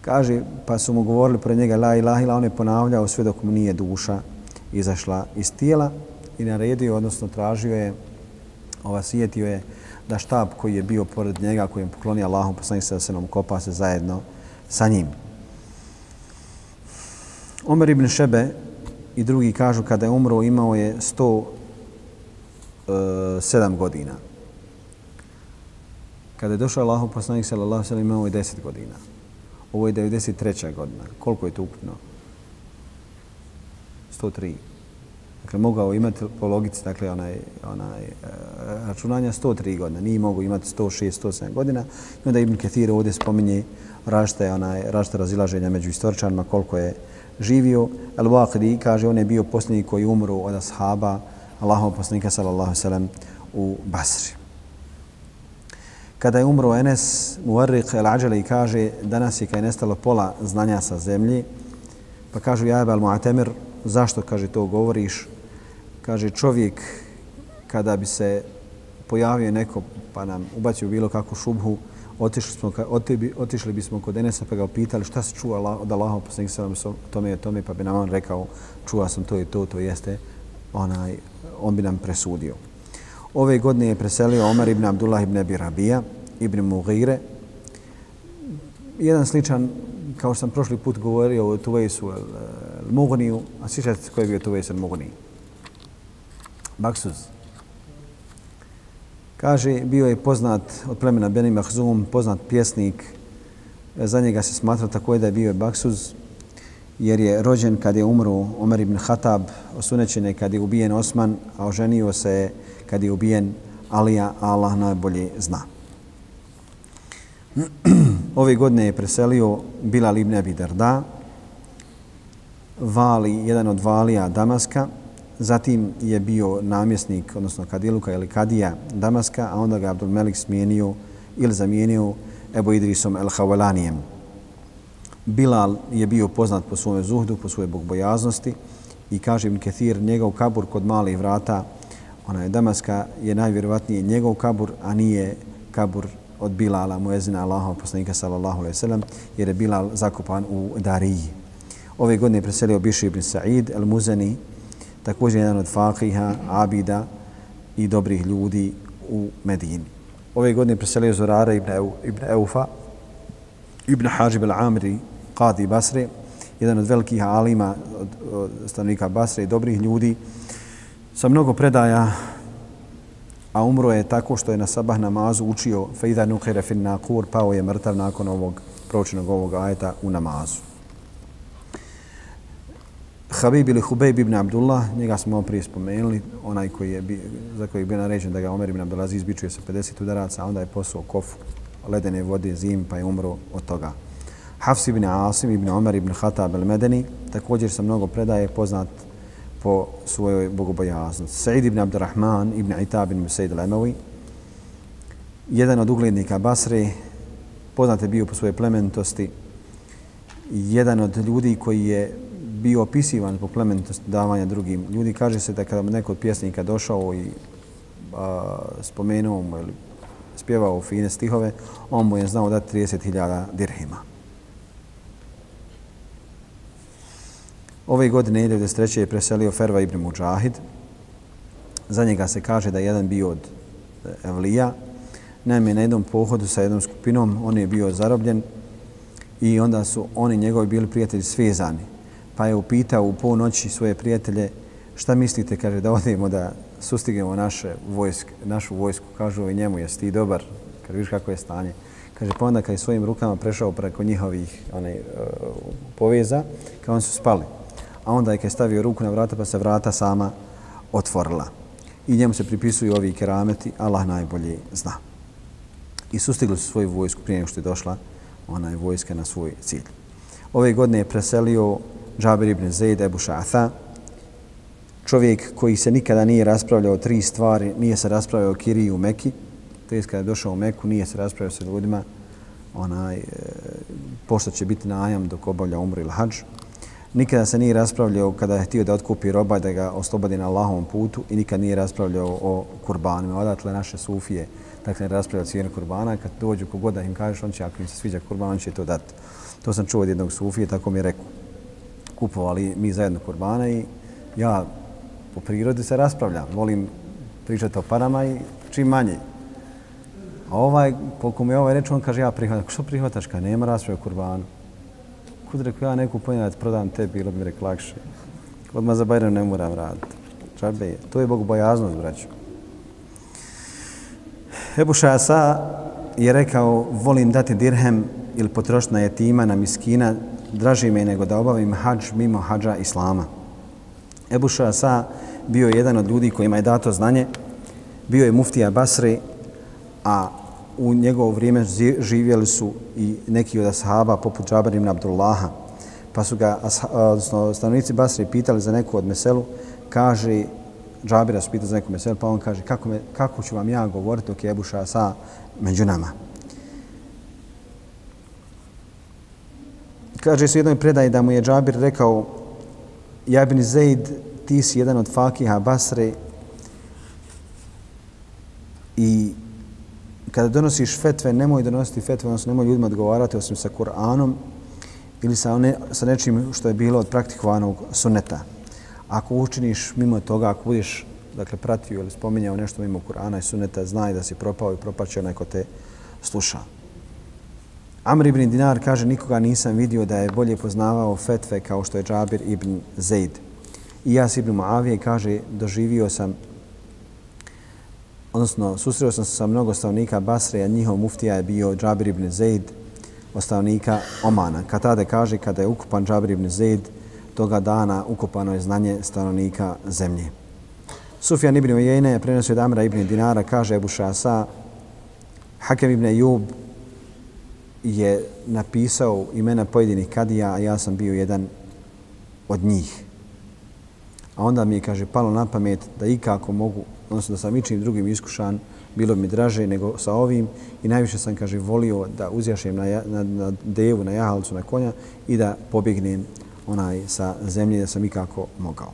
kaže, pa su mu govorili pored njega la ilaha illa, on je ponavljao sve dok mu nije duša izašla iz tijela i naredio, odnosno tražio je, ova sjetio je da štab koji je bio pored njega, koji je poklonio Allahom, poslanik se da se nam kopa se zajedno sa njim. Omer ibn Šebe i drugi kažu kada je umro imao je 107 e, godina. Kada je došao Allahov poslanik sallallahu alejhi ve sellem imao je 10 godina. Ovo je 93. godina. Koliko je to ukupno? 103. Dakle, mogao imati po logici, dakle, onaj, onaj, e, računanja 103 godina. Nije mogao imati 106, 107 godina. I onda Ibn Kathir ovdje spominje rašte, onaj, rašte razilaženja među istoričanima koliko je živio. al Waqidi kaže, on je bio posljednji koji umru od ashaba Allahov poslanika, sallallahu sallam, u Basri. Kada je umro Enes, Muarriq el-Ađali kaže, danas je kad je nestalo pola znanja sa zemlji, pa kažu, ja al Mu'atemir, zašto, kaže, to govoriš? Kaže, čovjek, kada bi se pojavio neko, pa nam ubacio bilo kakvu šubhu, otišli, smo, otibi, otišli bismo kod Enesa pa ga pitali šta se čuva od Allaha poslanik sallam tome je tome pa bi nam on rekao čuva sam to i to to jeste onaj on bi nam presudio. Ove godine je preselio Omar ibn Abdullah ibn Abi Rabija ibn Mughire. Jedan sličan kao što sam prošli put govorio o Tuvejsu al-Mughniju a sjećate koji je bio Tuvejs al-Mughni Baksuz Kaže, bio je poznat od plemena Beni Mahzum, poznat pjesnik. Za njega se smatra tako da je bio Baksuz, jer je rođen kad je umro Omer ibn Hatab, osunećen je kad je ubijen Osman, a oženio se kad je ubijen Alija, a Allah najbolje zna. Ove godine je preselio Bilal ibn Abi Darda, vali, jedan od valija Damaska, Zatim je bio namjesnik, odnosno Kadiluka ili Kadija Damaska, a onda ga Abdul Melik smijenio ili zamijenio Ebu Idrisom el Havalanijem. Bilal je bio poznat po svome zuhdu, po svoje bogbojaznosti i kaže Ibn Kethir, njegov kabur kod malih vrata, ona je Damaska, je najvjerovatnije njegov kabur, a nije kabur od Bilala, muezina Allaha, poslanika sallallahu alaihi sallam, jer je Bilal zakopan u Dariji. Ove godine je preselio Bišu ibn Sa'id, el-Muzani, također jedan od fakiha, abida i dobrih ljudi u Medini. Ove godine preselio Zorara ibn, Eu, ibn Eufa, ibn Hajib al-Amri, Qadi Basre, jedan od velikih alima od, od stanovnika Basre i dobrih ljudi, sa mnogo predaja, a umro je tako što je na sabah namazu učio fejda nukhira fin nakur, pao je mrtav nakon ovog pročinog ovog ajeta u namazu. Habib ili Hubejb ibn Abdullah, njega smo prije spomenuli, onaj koji je, za koji je bio naređen da ga Omer ibn Abdullah izbičuje sa 50 udaraca, a onda je posuo kofu ledene vode zim pa je umro od toga. Hafs ibn Asim ibn Omer ibn Khattab al-Medeni, također sa mnogo predaje poznat po svojoj bogobojaznosti. Sa'id ibn Abdurrahman ibn Itab ibn Musaid al-Amawi, jedan od uglednika Basre, poznat je bio po svojoj plementosti, jedan od ljudi koji je bio opisivan po plemenitosti davanja drugim. Ljudi kaže se da kada neko od pjesnika došao i a, spomenuo mu ili spjevao fine stihove, on mu je znao dati 30.000 dirhima. Ove godine 1993. je preselio Ferva ibn Mujahid. Za njega se kaže da je jedan bio od eh, Evlija. Naime, na jednom pohodu sa jednom skupinom on je bio zarobljen i onda su oni njegovi bili prijatelji svezani pa je upitao u ponoći svoje prijatelje šta mislite, kaže, da odemo da sustignemo naše vojsk, našu vojsku. Kažu i njemu, jesi ti dobar, kaže, viš kako je stanje. Kaže, pa onda kad je svojim rukama prešao preko njihovih onaj, uh, poveza, kao oni su spali. A onda je kad je stavio ruku na vrata, pa se vrata sama otvorila. I njemu se pripisuju ovi kerameti, Allah najbolje zna. I sustigli su svoju vojsku prije nego što je došla onaj vojska na svoj cilj. Ove godine je preselio Džabir ibn Zaid Ebu Šatha, čovjek koji se nikada nije raspravljao o tri stvari, nije se raspravljao o Kiriji u Meki, to je kada je došao u Meku, nije se raspravljao sa ljudima, onaj, e, pošto će biti najam dok obavlja umru ili hađ. Nikada se nije raspravljao kada je htio da otkupi roba da ga oslobodi na Allahovom putu i nikad nije raspravljao o kurbanima. Odatle naše sufije, dakle, raspravljao cijenu kurbana. Kad dođu kogoda im kažeš, on će, ako im se sviđa kurban, on će to dati. To sam čuo od jednog sufije, tako mi je rekao. Kupovali mi zajedno kurbana i ja po prirodi se raspravljam. Volim pričati o parama i čim manje. A ovaj, koliko mi je ovaj reč, on kaže ja prihvatam. Što prihvataš kad nema rasprave o kurbanu? Kud rekao ja neku ponjavati, prodam te, bilo bi mi rekao lakše. Odmah za Bajram ne moram raditi. Čabe je. To je bogobojaznost, braću. Ebu Šasa je rekao, volim dati dirhem ili potrošna je tima na miskina, draži me nego da obavim hađ mimo hađa Islama. Ebu Šasa bio je jedan od ljudi kojima je dato znanje, bio je muftija Basri, a u njegovo vrijeme živjeli su i neki od ashaba poput Džabar ibn Abdullaha. Pa su ga odnosno, stanovnici Basri pitali za neku od meselu, kaže, Džabira su pitali za neku meselu, pa on kaže, kako, me, kako ću vam ja govoriti dok je Ebu Šasa među nama. Kaže se u jednoj predaji da mu je Džabir rekao, ja ibn Zaid, ti si jedan od fakiha Basre i kada donosiš fetve, nemoj donositi fetve, odnosno nemoj ljudima odgovarati osim sa Kur'anom ili sa, one, sa nečim što je bilo od praktikovanog suneta. Ako učiniš mimo toga, ako budeš dakle, pratio ili spominjao nešto mimo Kur'ana i suneta, znaj da si propao i propačio neko te sluša. Amr ibn Dinar kaže, nikoga nisam vidio da je bolje poznavao fetve kao što je Džabir ibn Zaid. I ja ibn Muavije kaže, doživio sam odnosno susreo sam se sa mnogo stavnika Basre, a njihov muftija je bio Džabir ibn Zaid, ostavnika Omana. Katade kaže, kada je ukupan Džabir ibn Zaid, toga dana ukupano je znanje stanovnika zemlje. Sufjan ibn Ujene prenosio od Amra ibn Dinara, kaže Ebu Šasa, Hakem ibn Jub je napisao imena pojedinih kadija, a ja sam bio jedan od njih. A onda mi je, kaže, palo na pamet da ikako mogu odnosno da sam ičim drugim iskušan, bilo mi draže nego sa ovim i najviše sam, kaže, volio da uzjašem na, na, na devu, na jahalcu, na konja i da pobjegnem onaj sa zemlje da sam ikako mogao.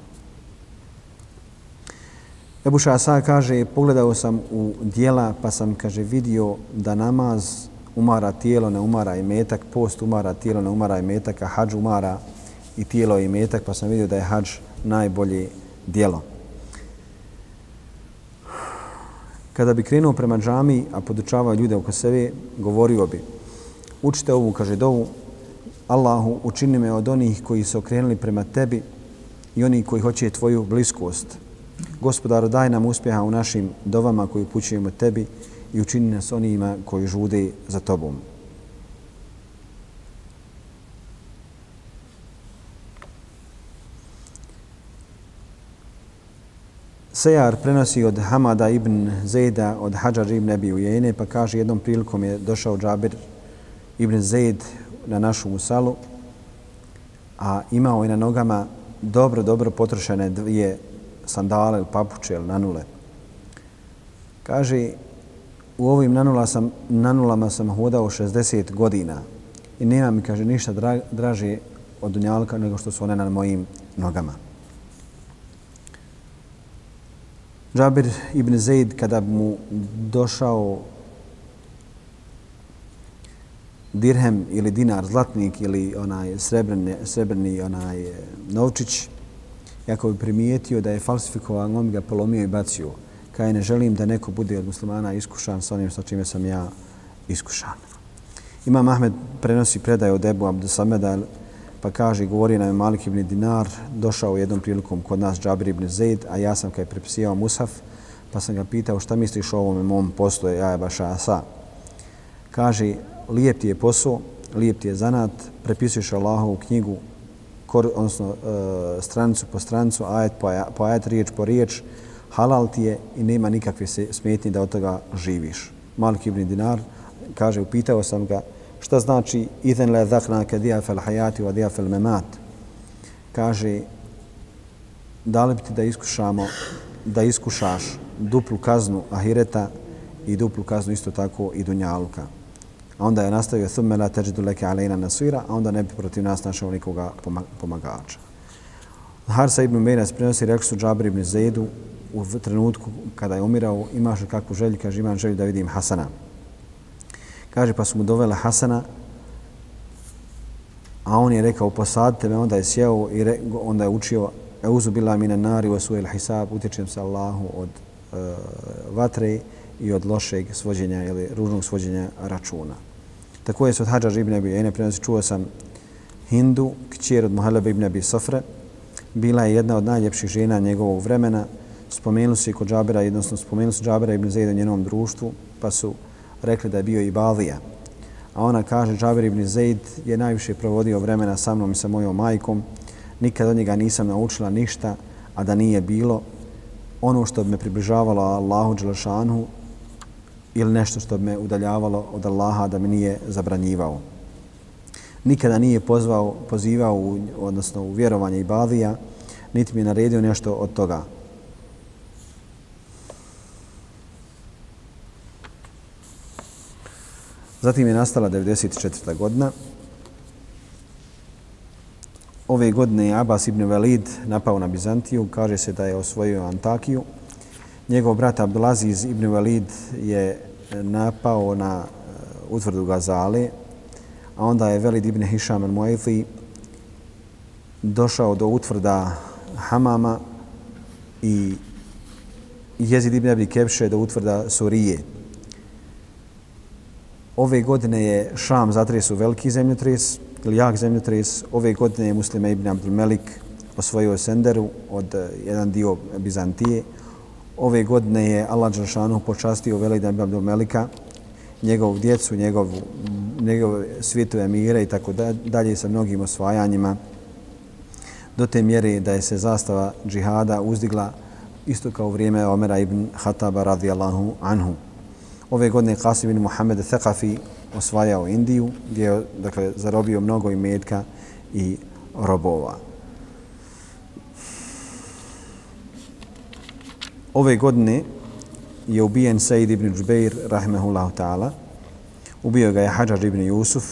Ebu Šasa kaže, pogledao sam u dijela pa sam, kaže, vidio da namaz umara tijelo, ne umara i metak, post umara tijelo, ne umara i metak, a hađ umara i tijelo i metak, pa sam vidio da je hađ najbolje dijelo. kada bi krenuo prema džami, a podučavao ljude oko sebe, govorio bi, učite ovu, kaže dovu, Allahu, učini me od onih koji su okrenuli prema tebi i oni koji hoće tvoju bliskost. Gospodaru, daj nam uspjeha u našim dovama koji upućujemo tebi i učini nas onima koji žude za tobom. Sejar prenosi od Hamada ibn Zejda od Hadžar ibn Ebi Ujene, pa kaže jednom prilikom je došao Džabir ibn Zejd na našu musalu, a imao je na nogama dobro, dobro potrošene dvije sandale ili papuče ili nanule. Kaže, u ovim nanula sam, nanulama sam hodao 60 godina i nema mi, kaže, ništa dra, draže od dunjalka nego što su one na mojim nogama. Džabir ibn Zaid kada mu došao dirhem ili dinar, zlatnik ili onaj srebrni, srebrni onaj e, novčić, jako bi primijetio da je falsifikovan, on ga polomio i bacio. Kaj ne želim da neko bude od muslimana iskušan sa onim sa čime sam ja iskušan. Imam Ahmed prenosi predaj od Ebu Abdusameda, pa kaže, govori nam je Malik ibn Dinar, došao jednom prilikom kod nas Džabir ibn Zaid, a ja sam kaj prepisivao Musaf, pa sam ga pitao šta misliš o ovome mom poslu, e, ja je baš asa. Kaže, lijep ti je posao, lijep ti je zanat, prepisuješ Allahovu knjigu, kor, odnosno e, stranicu po stranicu, ajet po, po ajet, riječ po riječ, halal ti je i nema nikakve smetnje da od toga živiš. Malik ibn Dinar kaže, upitao sam ga, Šta znači idhen le dhakna ke dijafel hajati wa dijafel memat? Kaže, da li bi ti da iskušamo, da iskušaš duplu kaznu ahireta i duplu kaznu isto tako i dunjaluka. A onda je nastavio thumme la teđidu leke alejna nasira, a onda ne bi protiv nas našao nikoga pomagača. Harsa ibn Mejnas prenosi, rekli su Džabir ibn Zaidu u trenutku kada je umirao, imaš li kakvu želju? Kaže, imam želju da vidim Hasana. Kaže, pa su mu dovela Hasana, a on je rekao, posadite me, onda je sjeo i re, onda je učio Euzu bila mine nari wa suel hisab, utječem se Allahu od e, vatre i od lošeg svođenja ili ružnog svođenja računa. Tako je se od Hadžar ibn Abi Ene prenosi, čuo sam Hindu, kćer od Muhalaba ibn Abi Sofre, bila je jedna od najljepših žena njegovog vremena, spomenuli se kod Džabera, jednostavno spomenuli se Džabera ibn Zejda u njenom društvu, pa su rekli da je bio i Balija. A ona kaže, Džaber ibn Zejd je najviše provodio vremena sa mnom i sa mojom majkom, nikad od njega nisam naučila ništa, a da nije bilo ono što bi me približavalo Allahu Đelešanu ili nešto što bi me udaljavalo od Allaha da mi nije zabranjivao. Nikada nije pozvao, pozivao, u, odnosno u vjerovanje i niti mi je naredio nešto od toga. Zatim je nastala 94. godina. Ove godine je Abbas ibn Velid napao na Bizantiju. Kaže se da je osvojio Antakiju. Njegov brat Abdulaziz ibn Velid je napao na eh, utvrdu Gazale, a onda je Velid ibn Hisham al-Muaythi došao do utvrda Hamama i Jezid ibn Abi Kepše do utvrda Surije. Ove godine je Šam zatresu veliki zemljotres, ili jak zemljotres. Ove godine je Muslima ibn Abdul Melik osvojio Senderu od eh, jedan dio Bizantije. Ove godine je Allah Đelšanu počastio Velida ibn Abdul Melika, njegovu djecu, njegov, njegove svitu emire i tako dalje sa mnogim osvajanjima do te mjere da je se zastava džihada uzdigla isto kao vrijeme Omera ibn Hataba radijallahu anhu. Ove godine Qasim bin Muhammed Thaqafi osvajao Indiju, gdje je dakle, zarobio mnogo imetka i robova. Ove godine je ubijen Said ibn Džbeir, rahmehullahu ta'ala. Ubio ga je Hadžar ibn Jusuf.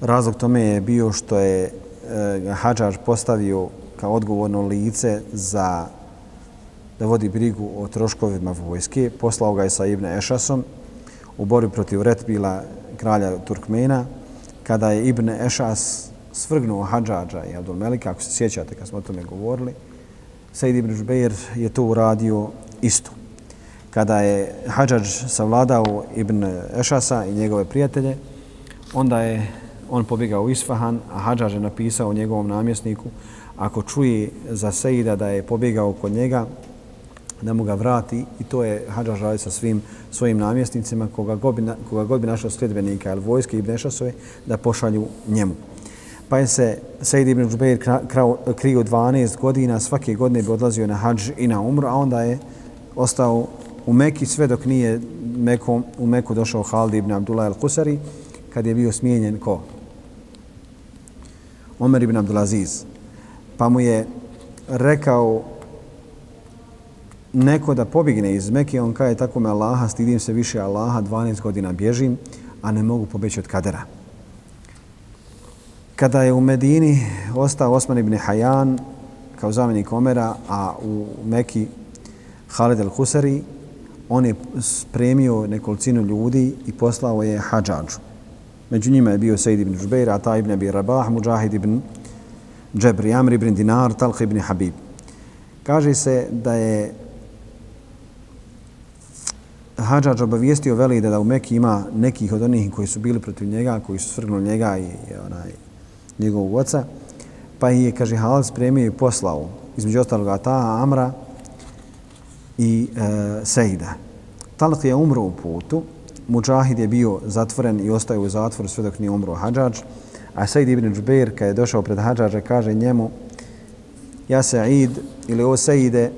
Razlog tome je bio što je eh, e, Hadžar postavio kao odgovorno lice za da vodi brigu o troškovima vojske. Poslao ga je sa Ibn Ešasom u borbi protiv Retbila, kralja Turkmena, kada je Ibn Ešas svrgnuo Hadžađa i Abdul Melika, ako se sjećate kad smo o tome govorili, Said ibn Žbeir je to uradio isto. Kada je Hadžađ savladao Ibn Ešasa i njegove prijatelje, onda je on pobjegao u Isfahan, a Hadžađ je napisao njegovom namjesniku, ako čuje za Sejida da je pobjegao kod njega, da mu ga vrati i to je Hadžar radi sa svim svojim namjesnicima koga god bi, koga god bi našao sljedbenika ili vojske Ibn Ešasove da pošalju njemu. Pa je se Sejid ibn Džubeir krio 12 godina, svake godine bi odlazio na Hadž i na umru, a onda je ostao u Meki sve dok nije Meku, u Meku došao Halid ibn Abdullah al-Kusari kad je bio smijenjen ko? Omer ibn Abdulaziz. Pa mu je rekao neko da pobigne iz Mekke, on kaže tako me Allaha, stidim se više Allaha, 12 godina bježim, a ne mogu pobeći od kadera. Kada je u Medini ostao Osman ibn Hajan kao zamjenik Omera, a u Meki Khalid al-Husari, on je spremio nekolicinu ljudi i poslao je hađađu. Među njima je bio Sejid ibn Žbeir, Ata ibn Abi Rabah, Mujahid ibn Džebri, Amr ibn Dinar, Talh ibn Habib. Kaže se da je Hadžađ obavijestio veli da u Mekki ima nekih od onih koji su bili protiv njega, koji su svrgnuli njega i, i onaj, njegovog oca, pa je, kaže, Halid spremio i poslao, između ostalog ta Amra i e, Sejda. Talq je umro u putu, Mujahid je bio zatvoren i ostao u zatvoru sve dok nije umro Hadžađ, a Sejid ibn Džbeir, kada je došao pred Hadžađa, kaže njemu, ja Sa'id ili o Sejide,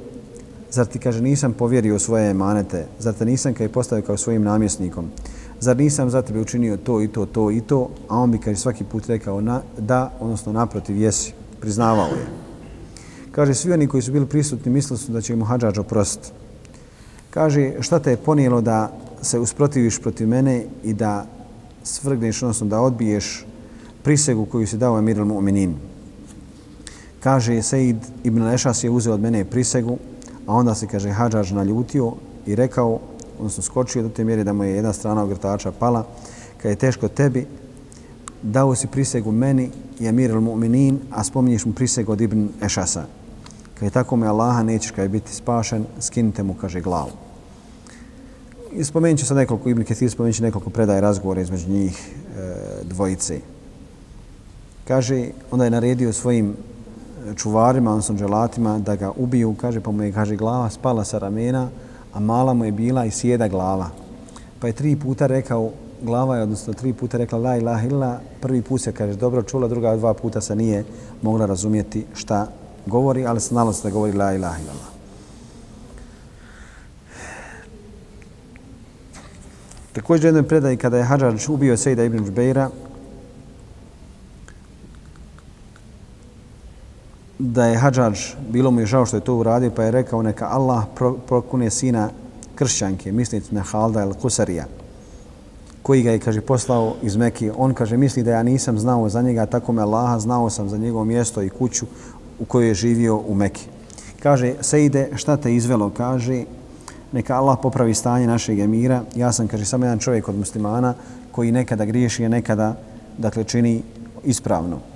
Zar ti, kaže, nisam povjerio svoje emanete? Zar te nisam kaj postavio kao svojim namjesnikom? Zar nisam za tebe učinio to i to, to i to? A on bi, kaže, svaki put rekao na, da, odnosno naprotiv, jesi. Priznavao je. Kaže, svi oni koji su bili prisutni mislili su da će mu hađađ oprostiti. Kaže, šta te je ponijelo da se usprotiviš protiv mene i da svrgneš, odnosno da odbiješ prisegu koju si dao Emir al-Mu'minin. Kaže, Sejid ibn Lešas je uzeo od mene prisegu, a onda se, kaže, Hadžaž naljutio i rekao, odnosno skočio do te mjere da mu je jedna strana ogrtača pala, kad je teško tebi, dao si prisegu meni i Amir al-Mu'minin, a spominješ mu prisegu od Ibn Ešasa. Kad je tako me Allaha, nećeš kad je biti spašen, skinite mu, kaže, glavu. I spomenut ću sad nekoliko, Ibn Ketir spomenut će nekoliko predaje razgovora između njih e, dvojice. Kaže, onda je naredio svojim čuvarima, odnosno dželatima, da ga ubiju, kaže, pa mu je, kaže, glava spala sa ramena, a mala mu je bila i sjeda glava. Pa je tri puta rekao, glava je, odnosno tri puta rekla la ilaha illa, prvi put se, kaže, dobro čula, druga dva puta se nije mogla razumjeti šta govori, ali znala se da govori la ilaha illa. Također u jednoj predaji kada je Hadžađ ubio Sejda ibn Džbeira, da je Hadžađ, bilo mu je žao što je to uradio, pa je rekao neka Allah prokune sina kršćanke, mislici na Halda el Kusarija, koji ga je, kaže, poslao iz Mekije. On, kaže, misli da ja nisam znao za njega, tako me Allaha, znao sam za njegovo mjesto i kuću u kojoj je živio u Mekiji. Kaže, Sejde, šta te izvelo? Kaže, neka Allah popravi stanje našeg emira. Ja sam, kaže, samo jedan čovjek od muslimana koji nekada griješi, a nekada, dakle, čini ispravno.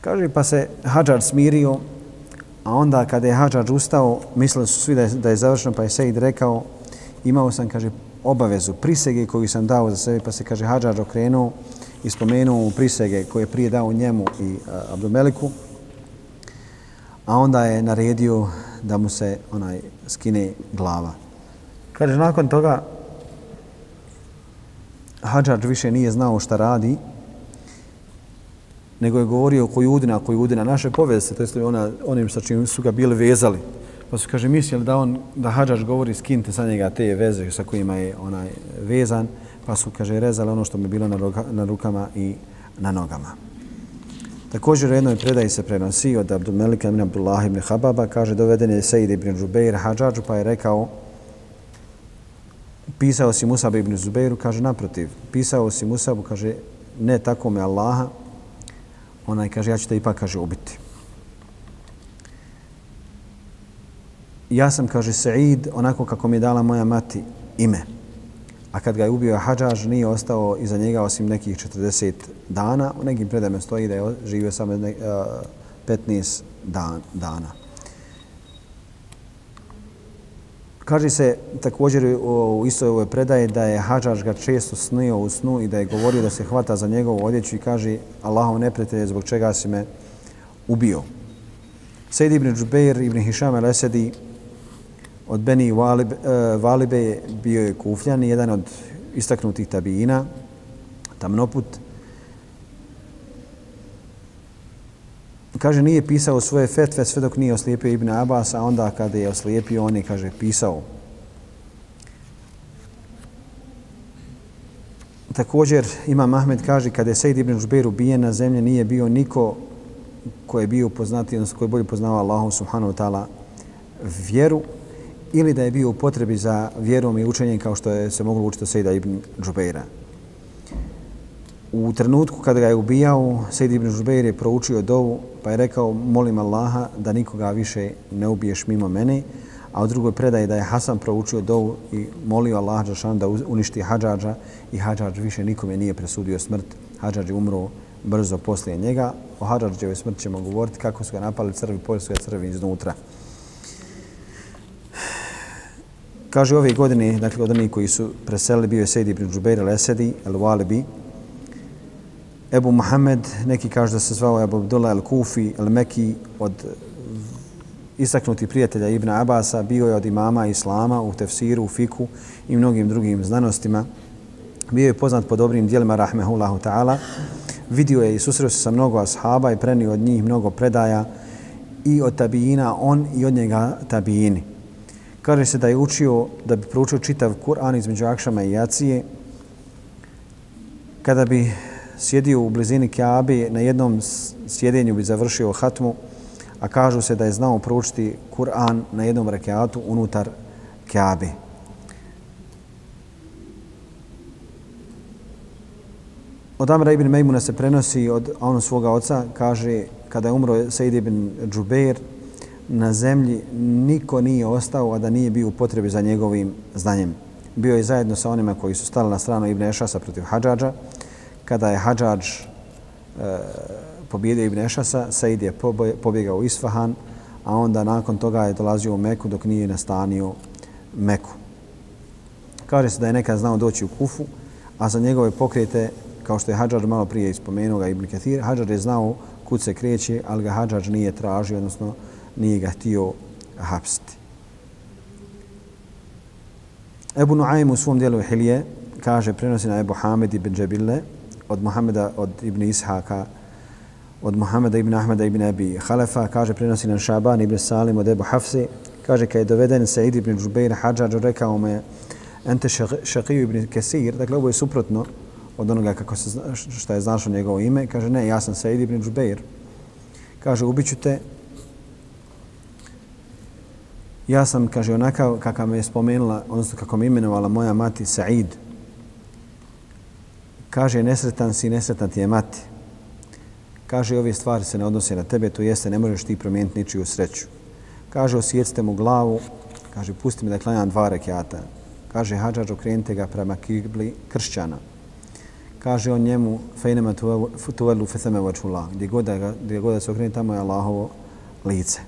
Kaže, pa se Hadžar smirio, a onda kada je Hadžar ustao, mislili su svi da je, da je završeno, pa je Sejid rekao, imao sam, kaže, obavezu prisege koju sam dao za sebe, pa se, kaže, Hadžar okrenuo i spomenuo prisege koje je prije dao njemu i Abdumeliku, a onda je naredio da mu se onaj skine glava. Kaže, nakon toga Hadžar više nije znao šta radi, nego je govorio ko judina, ko judina, naše poveze, to je ona, onim sa čim su ga bili vezali. Pa su, kaže, mislili da on, da Hadžar govori skinte sa njega te veze sa kojima je onaj vezan, pa su, kaže, rezali ono što mu je bilo na, ruka, na rukama i na nogama. Također u jednoj predaji se prenosi od Abdulmelika ibn Abdullah ibn Hababa, kaže doveden je Sejid ibn Žubeir Hadžađu, pa je rekao pisao si Musab ibn Zubeiru, kaže naprotiv, pisao si Musabu, kaže ne tako me Allaha, onaj kaže ja ću te ipak kaže ubiti. Ja sam, kaže Said, onako kako mi je dala moja mati ime. A kad ga je ubio Hadžaž, nije ostao iza njega osim nekih 40 dana. U nekim predajama stoji da je živio samo 15 dan, dana. Kaže se također u istoj ovoj predaje da je Hadžaž ga često snio u snu i da je govorio da se hvata za njegovu odjeću i kaže Allahov neprijatelj zbog čega si me ubio. Sejid ibn Džubeir ibn Hišam al-Esedi od Beni Valibe, e, uh, Valibe bio je kufljan, jedan od istaknutih tabijina, tamnoput. Kaže, nije pisao svoje fetve sve dok nije oslijepio Ibn Abbas, a onda kada je oslijepio, on je, kaže, pisao. Također, Imam Ahmed kaže, kada je Sejid ibn Žbeir ubijen na zemlji, nije bio niko koji je bio poznati, odnosno koji je bolje poznao Allahu subhanahu wa ta'ala vjeru, ili da je bio u potrebi za vjerom i učenjem kao što je se moglo učiti od Sejda ibn Džubeira. U trenutku kada ga je ubijao, Sejid ibn Žubeir je proučio dovu pa je rekao molim Allaha da nikoga više ne ubiješ mimo mene, a u drugoj predaji da je Hasan proučio dovu i molio Allaha Đašan da uništi Hadžađa i Hadžađ više nikome nije presudio smrt. Hadžađ je umro brzo poslije njega. O Hadžađevoj smrti ćemo govoriti kako su ga napali crvi, pojeli su ga crvi iznutra. Kaže ove godine, dakle od onih koji su preselili, bio je Sejdi ibn Džubeir al-Esedi, al-Walibi, Ebu Muhammed, neki kaže da se zvao Ebu Abdullah al-Kufi, al-Meki, od istaknuti prijatelja Ibn Abasa, bio je od imama Islama u tefsiru, u fiku i mnogim drugim znanostima. Bio je poznat po dobrim dijelima, rahmehullahu ta'ala. Vidio je i susreo se sa mnogo ashaba i prenio od njih mnogo predaja i od tabijina, on i od njega tabijini. Kaže se da je učio, da bi proučio čitav Kur'an između Akšama i Jacije. Kada bi sjedio u blizini Kjabi, na jednom sjedenju bi završio hatmu, a kažu se da je znao proučiti Kur'an na jednom rekiatu unutar Kjabi. Od Amra ibn Mejmuna se prenosi od onog svoga oca, kaže, kada je umro Sejid ibn Džubeir, na zemlji niko nije ostao, a da nije bio u potrebi za njegovim znanjem. Bio je zajedno sa onima koji su stali na stranu Ibn Ešasa protiv Hadžađa. Kada je Hadžađ e, pobjedio Ibn Ešasa, Said je pobjegao u Isfahan, a onda nakon toga je dolazio u Meku dok nije nastanio Meku. Kaže se da je nekad znao doći u Kufu, a za njegove pokrete, kao što je Hadžar malo prije ispomenuo ga Ibn Kathir, Hadžar je znao kud se kreće, ali ga Hadžar nije tražio, odnosno nije ga htio hapsiti. Ebu Nuaym u svom dijelu Hilje kaže, prenosi na Ebu Hamed ibn Džabille od Muhameda, od Ibn Ishaka, od Muhameda ibn Ahmeda ibn Abi Halefa, kaže, prenosi nam Šaban ibn Salim od Ebu Hafsi, kaže, kad je doveden Said ibn Džubeir Hadžađu, rekao me, ente šaqiju ibn Kesir, dakle, ovo je suprotno od onoga kako se, šta je znašao njegovo ime, kaže, ne, ja sam Said ibn Džubeir. Kaže, ubiću te, Ja sam, kaže, onakav kakav me je spomenula, odnosno kako me imenovala moja mati Said. Kaže, nesretan si, nesretan ti je mati. Kaže, ove stvari se ne odnose na tebe, to jeste, ne možeš ti promijeniti ničiju sreću. Kaže, osjecite mu glavu, kaže, pusti mi da klanjam dva rekiata. Kaže, hađađ, okrenite ga prema kibli kršćana. Kaže on njemu, fejnema tuvelu fetheme vačula, gdje god da se okrene, tamo je Allahovo lice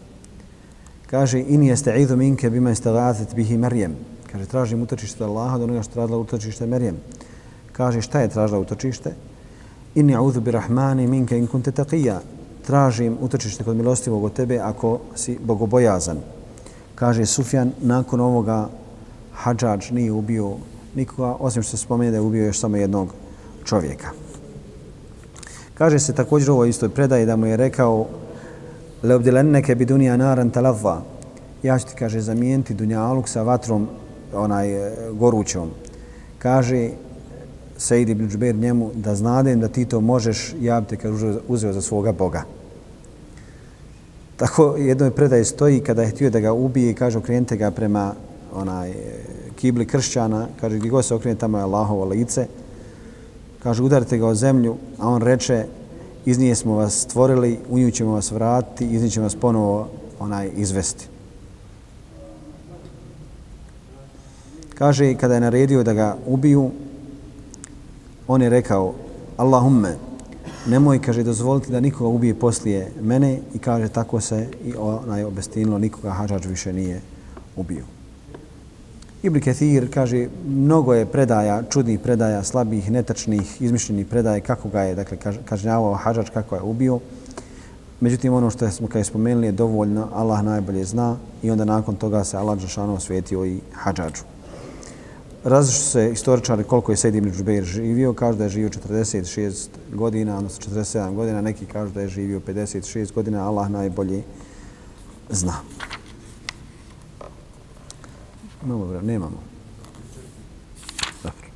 kaže in jasta'idhu minke bima istaghathat bihi Maryam kaže tražim utočište Allaha od onoga što radila utočište Maryam kaže šta je tražila utočište inni a'udhu birahmani minka in kunta taqiya tražim utočište kod milostivog od tebe ako si bogobojazan kaže Sufjan nakon ovoga Hadžadž nije ubio nikoga osim što se spomene da je ubio još samo jednog čovjeka kaže se također u ovoj istoj predaji da mu je rekao leobdilenneke bi dunija naran talava. Ja ću ti, kaže, zamijeniti dunjaluk sa vatrom onaj e, gorućom. Kaže Sejid ibn Džber njemu da znadem da ti to možeš, ja bi te kaže, uzeo za svoga Boga. Tako jednoj predaj stoji kada je htio da ga ubije i kaže okrenite ga prema onaj kibli kršćana, kaže gdje god se okrene tamo je Allahovo lice, kaže udarite ga o zemlju, a on reče iz nje smo vas stvorili, u nju ćemo vas vratiti, iz nje ćemo vas ponovo onaj izvesti. Kaže, kada je naredio da ga ubiju, on je rekao, Allahumme, nemoj, kaže, dozvoliti da nikoga ubije poslije mene i kaže, tako se i onaj obestinilo, nikoga hađač više nije ubio. Ibn Kathir kaže mnogo je predaja, čudnih predaja, slabih, netačnih, izmišljenih predaja kako ga je dakle, kažnjavao hađač, kako je ubio. Međutim, ono što smo kada je spomenuli je dovoljno, Allah najbolje zna i onda nakon toga se Allah Žešano osvijetio i hađaču. Različno se istoričari koliko je Sejid ibn Džubeir živio, kažu da je živio 46 godina, odnosno 47 godina, neki kažu da je živio 56 godina, Allah najbolje zna. Imamo vremena, nemamo. Dobro.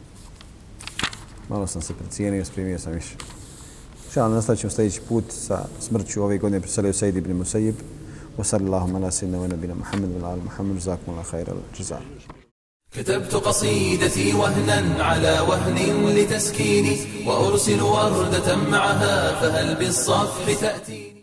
Malo sam se precijenio, spremio sam više. Šal, nastavit ćemo sljedeći put sa smrću ove godine preselio Sejid ibn Musaib. Wa sallallahu ala sayyidina wa nabina Muhammad wa ala Muhammad jazakum ala khairal jazaa. كتبت قصيدتي وهنا على وهن لتسكيني وأرسل وردة معها فهل بالصفح تأتيني؟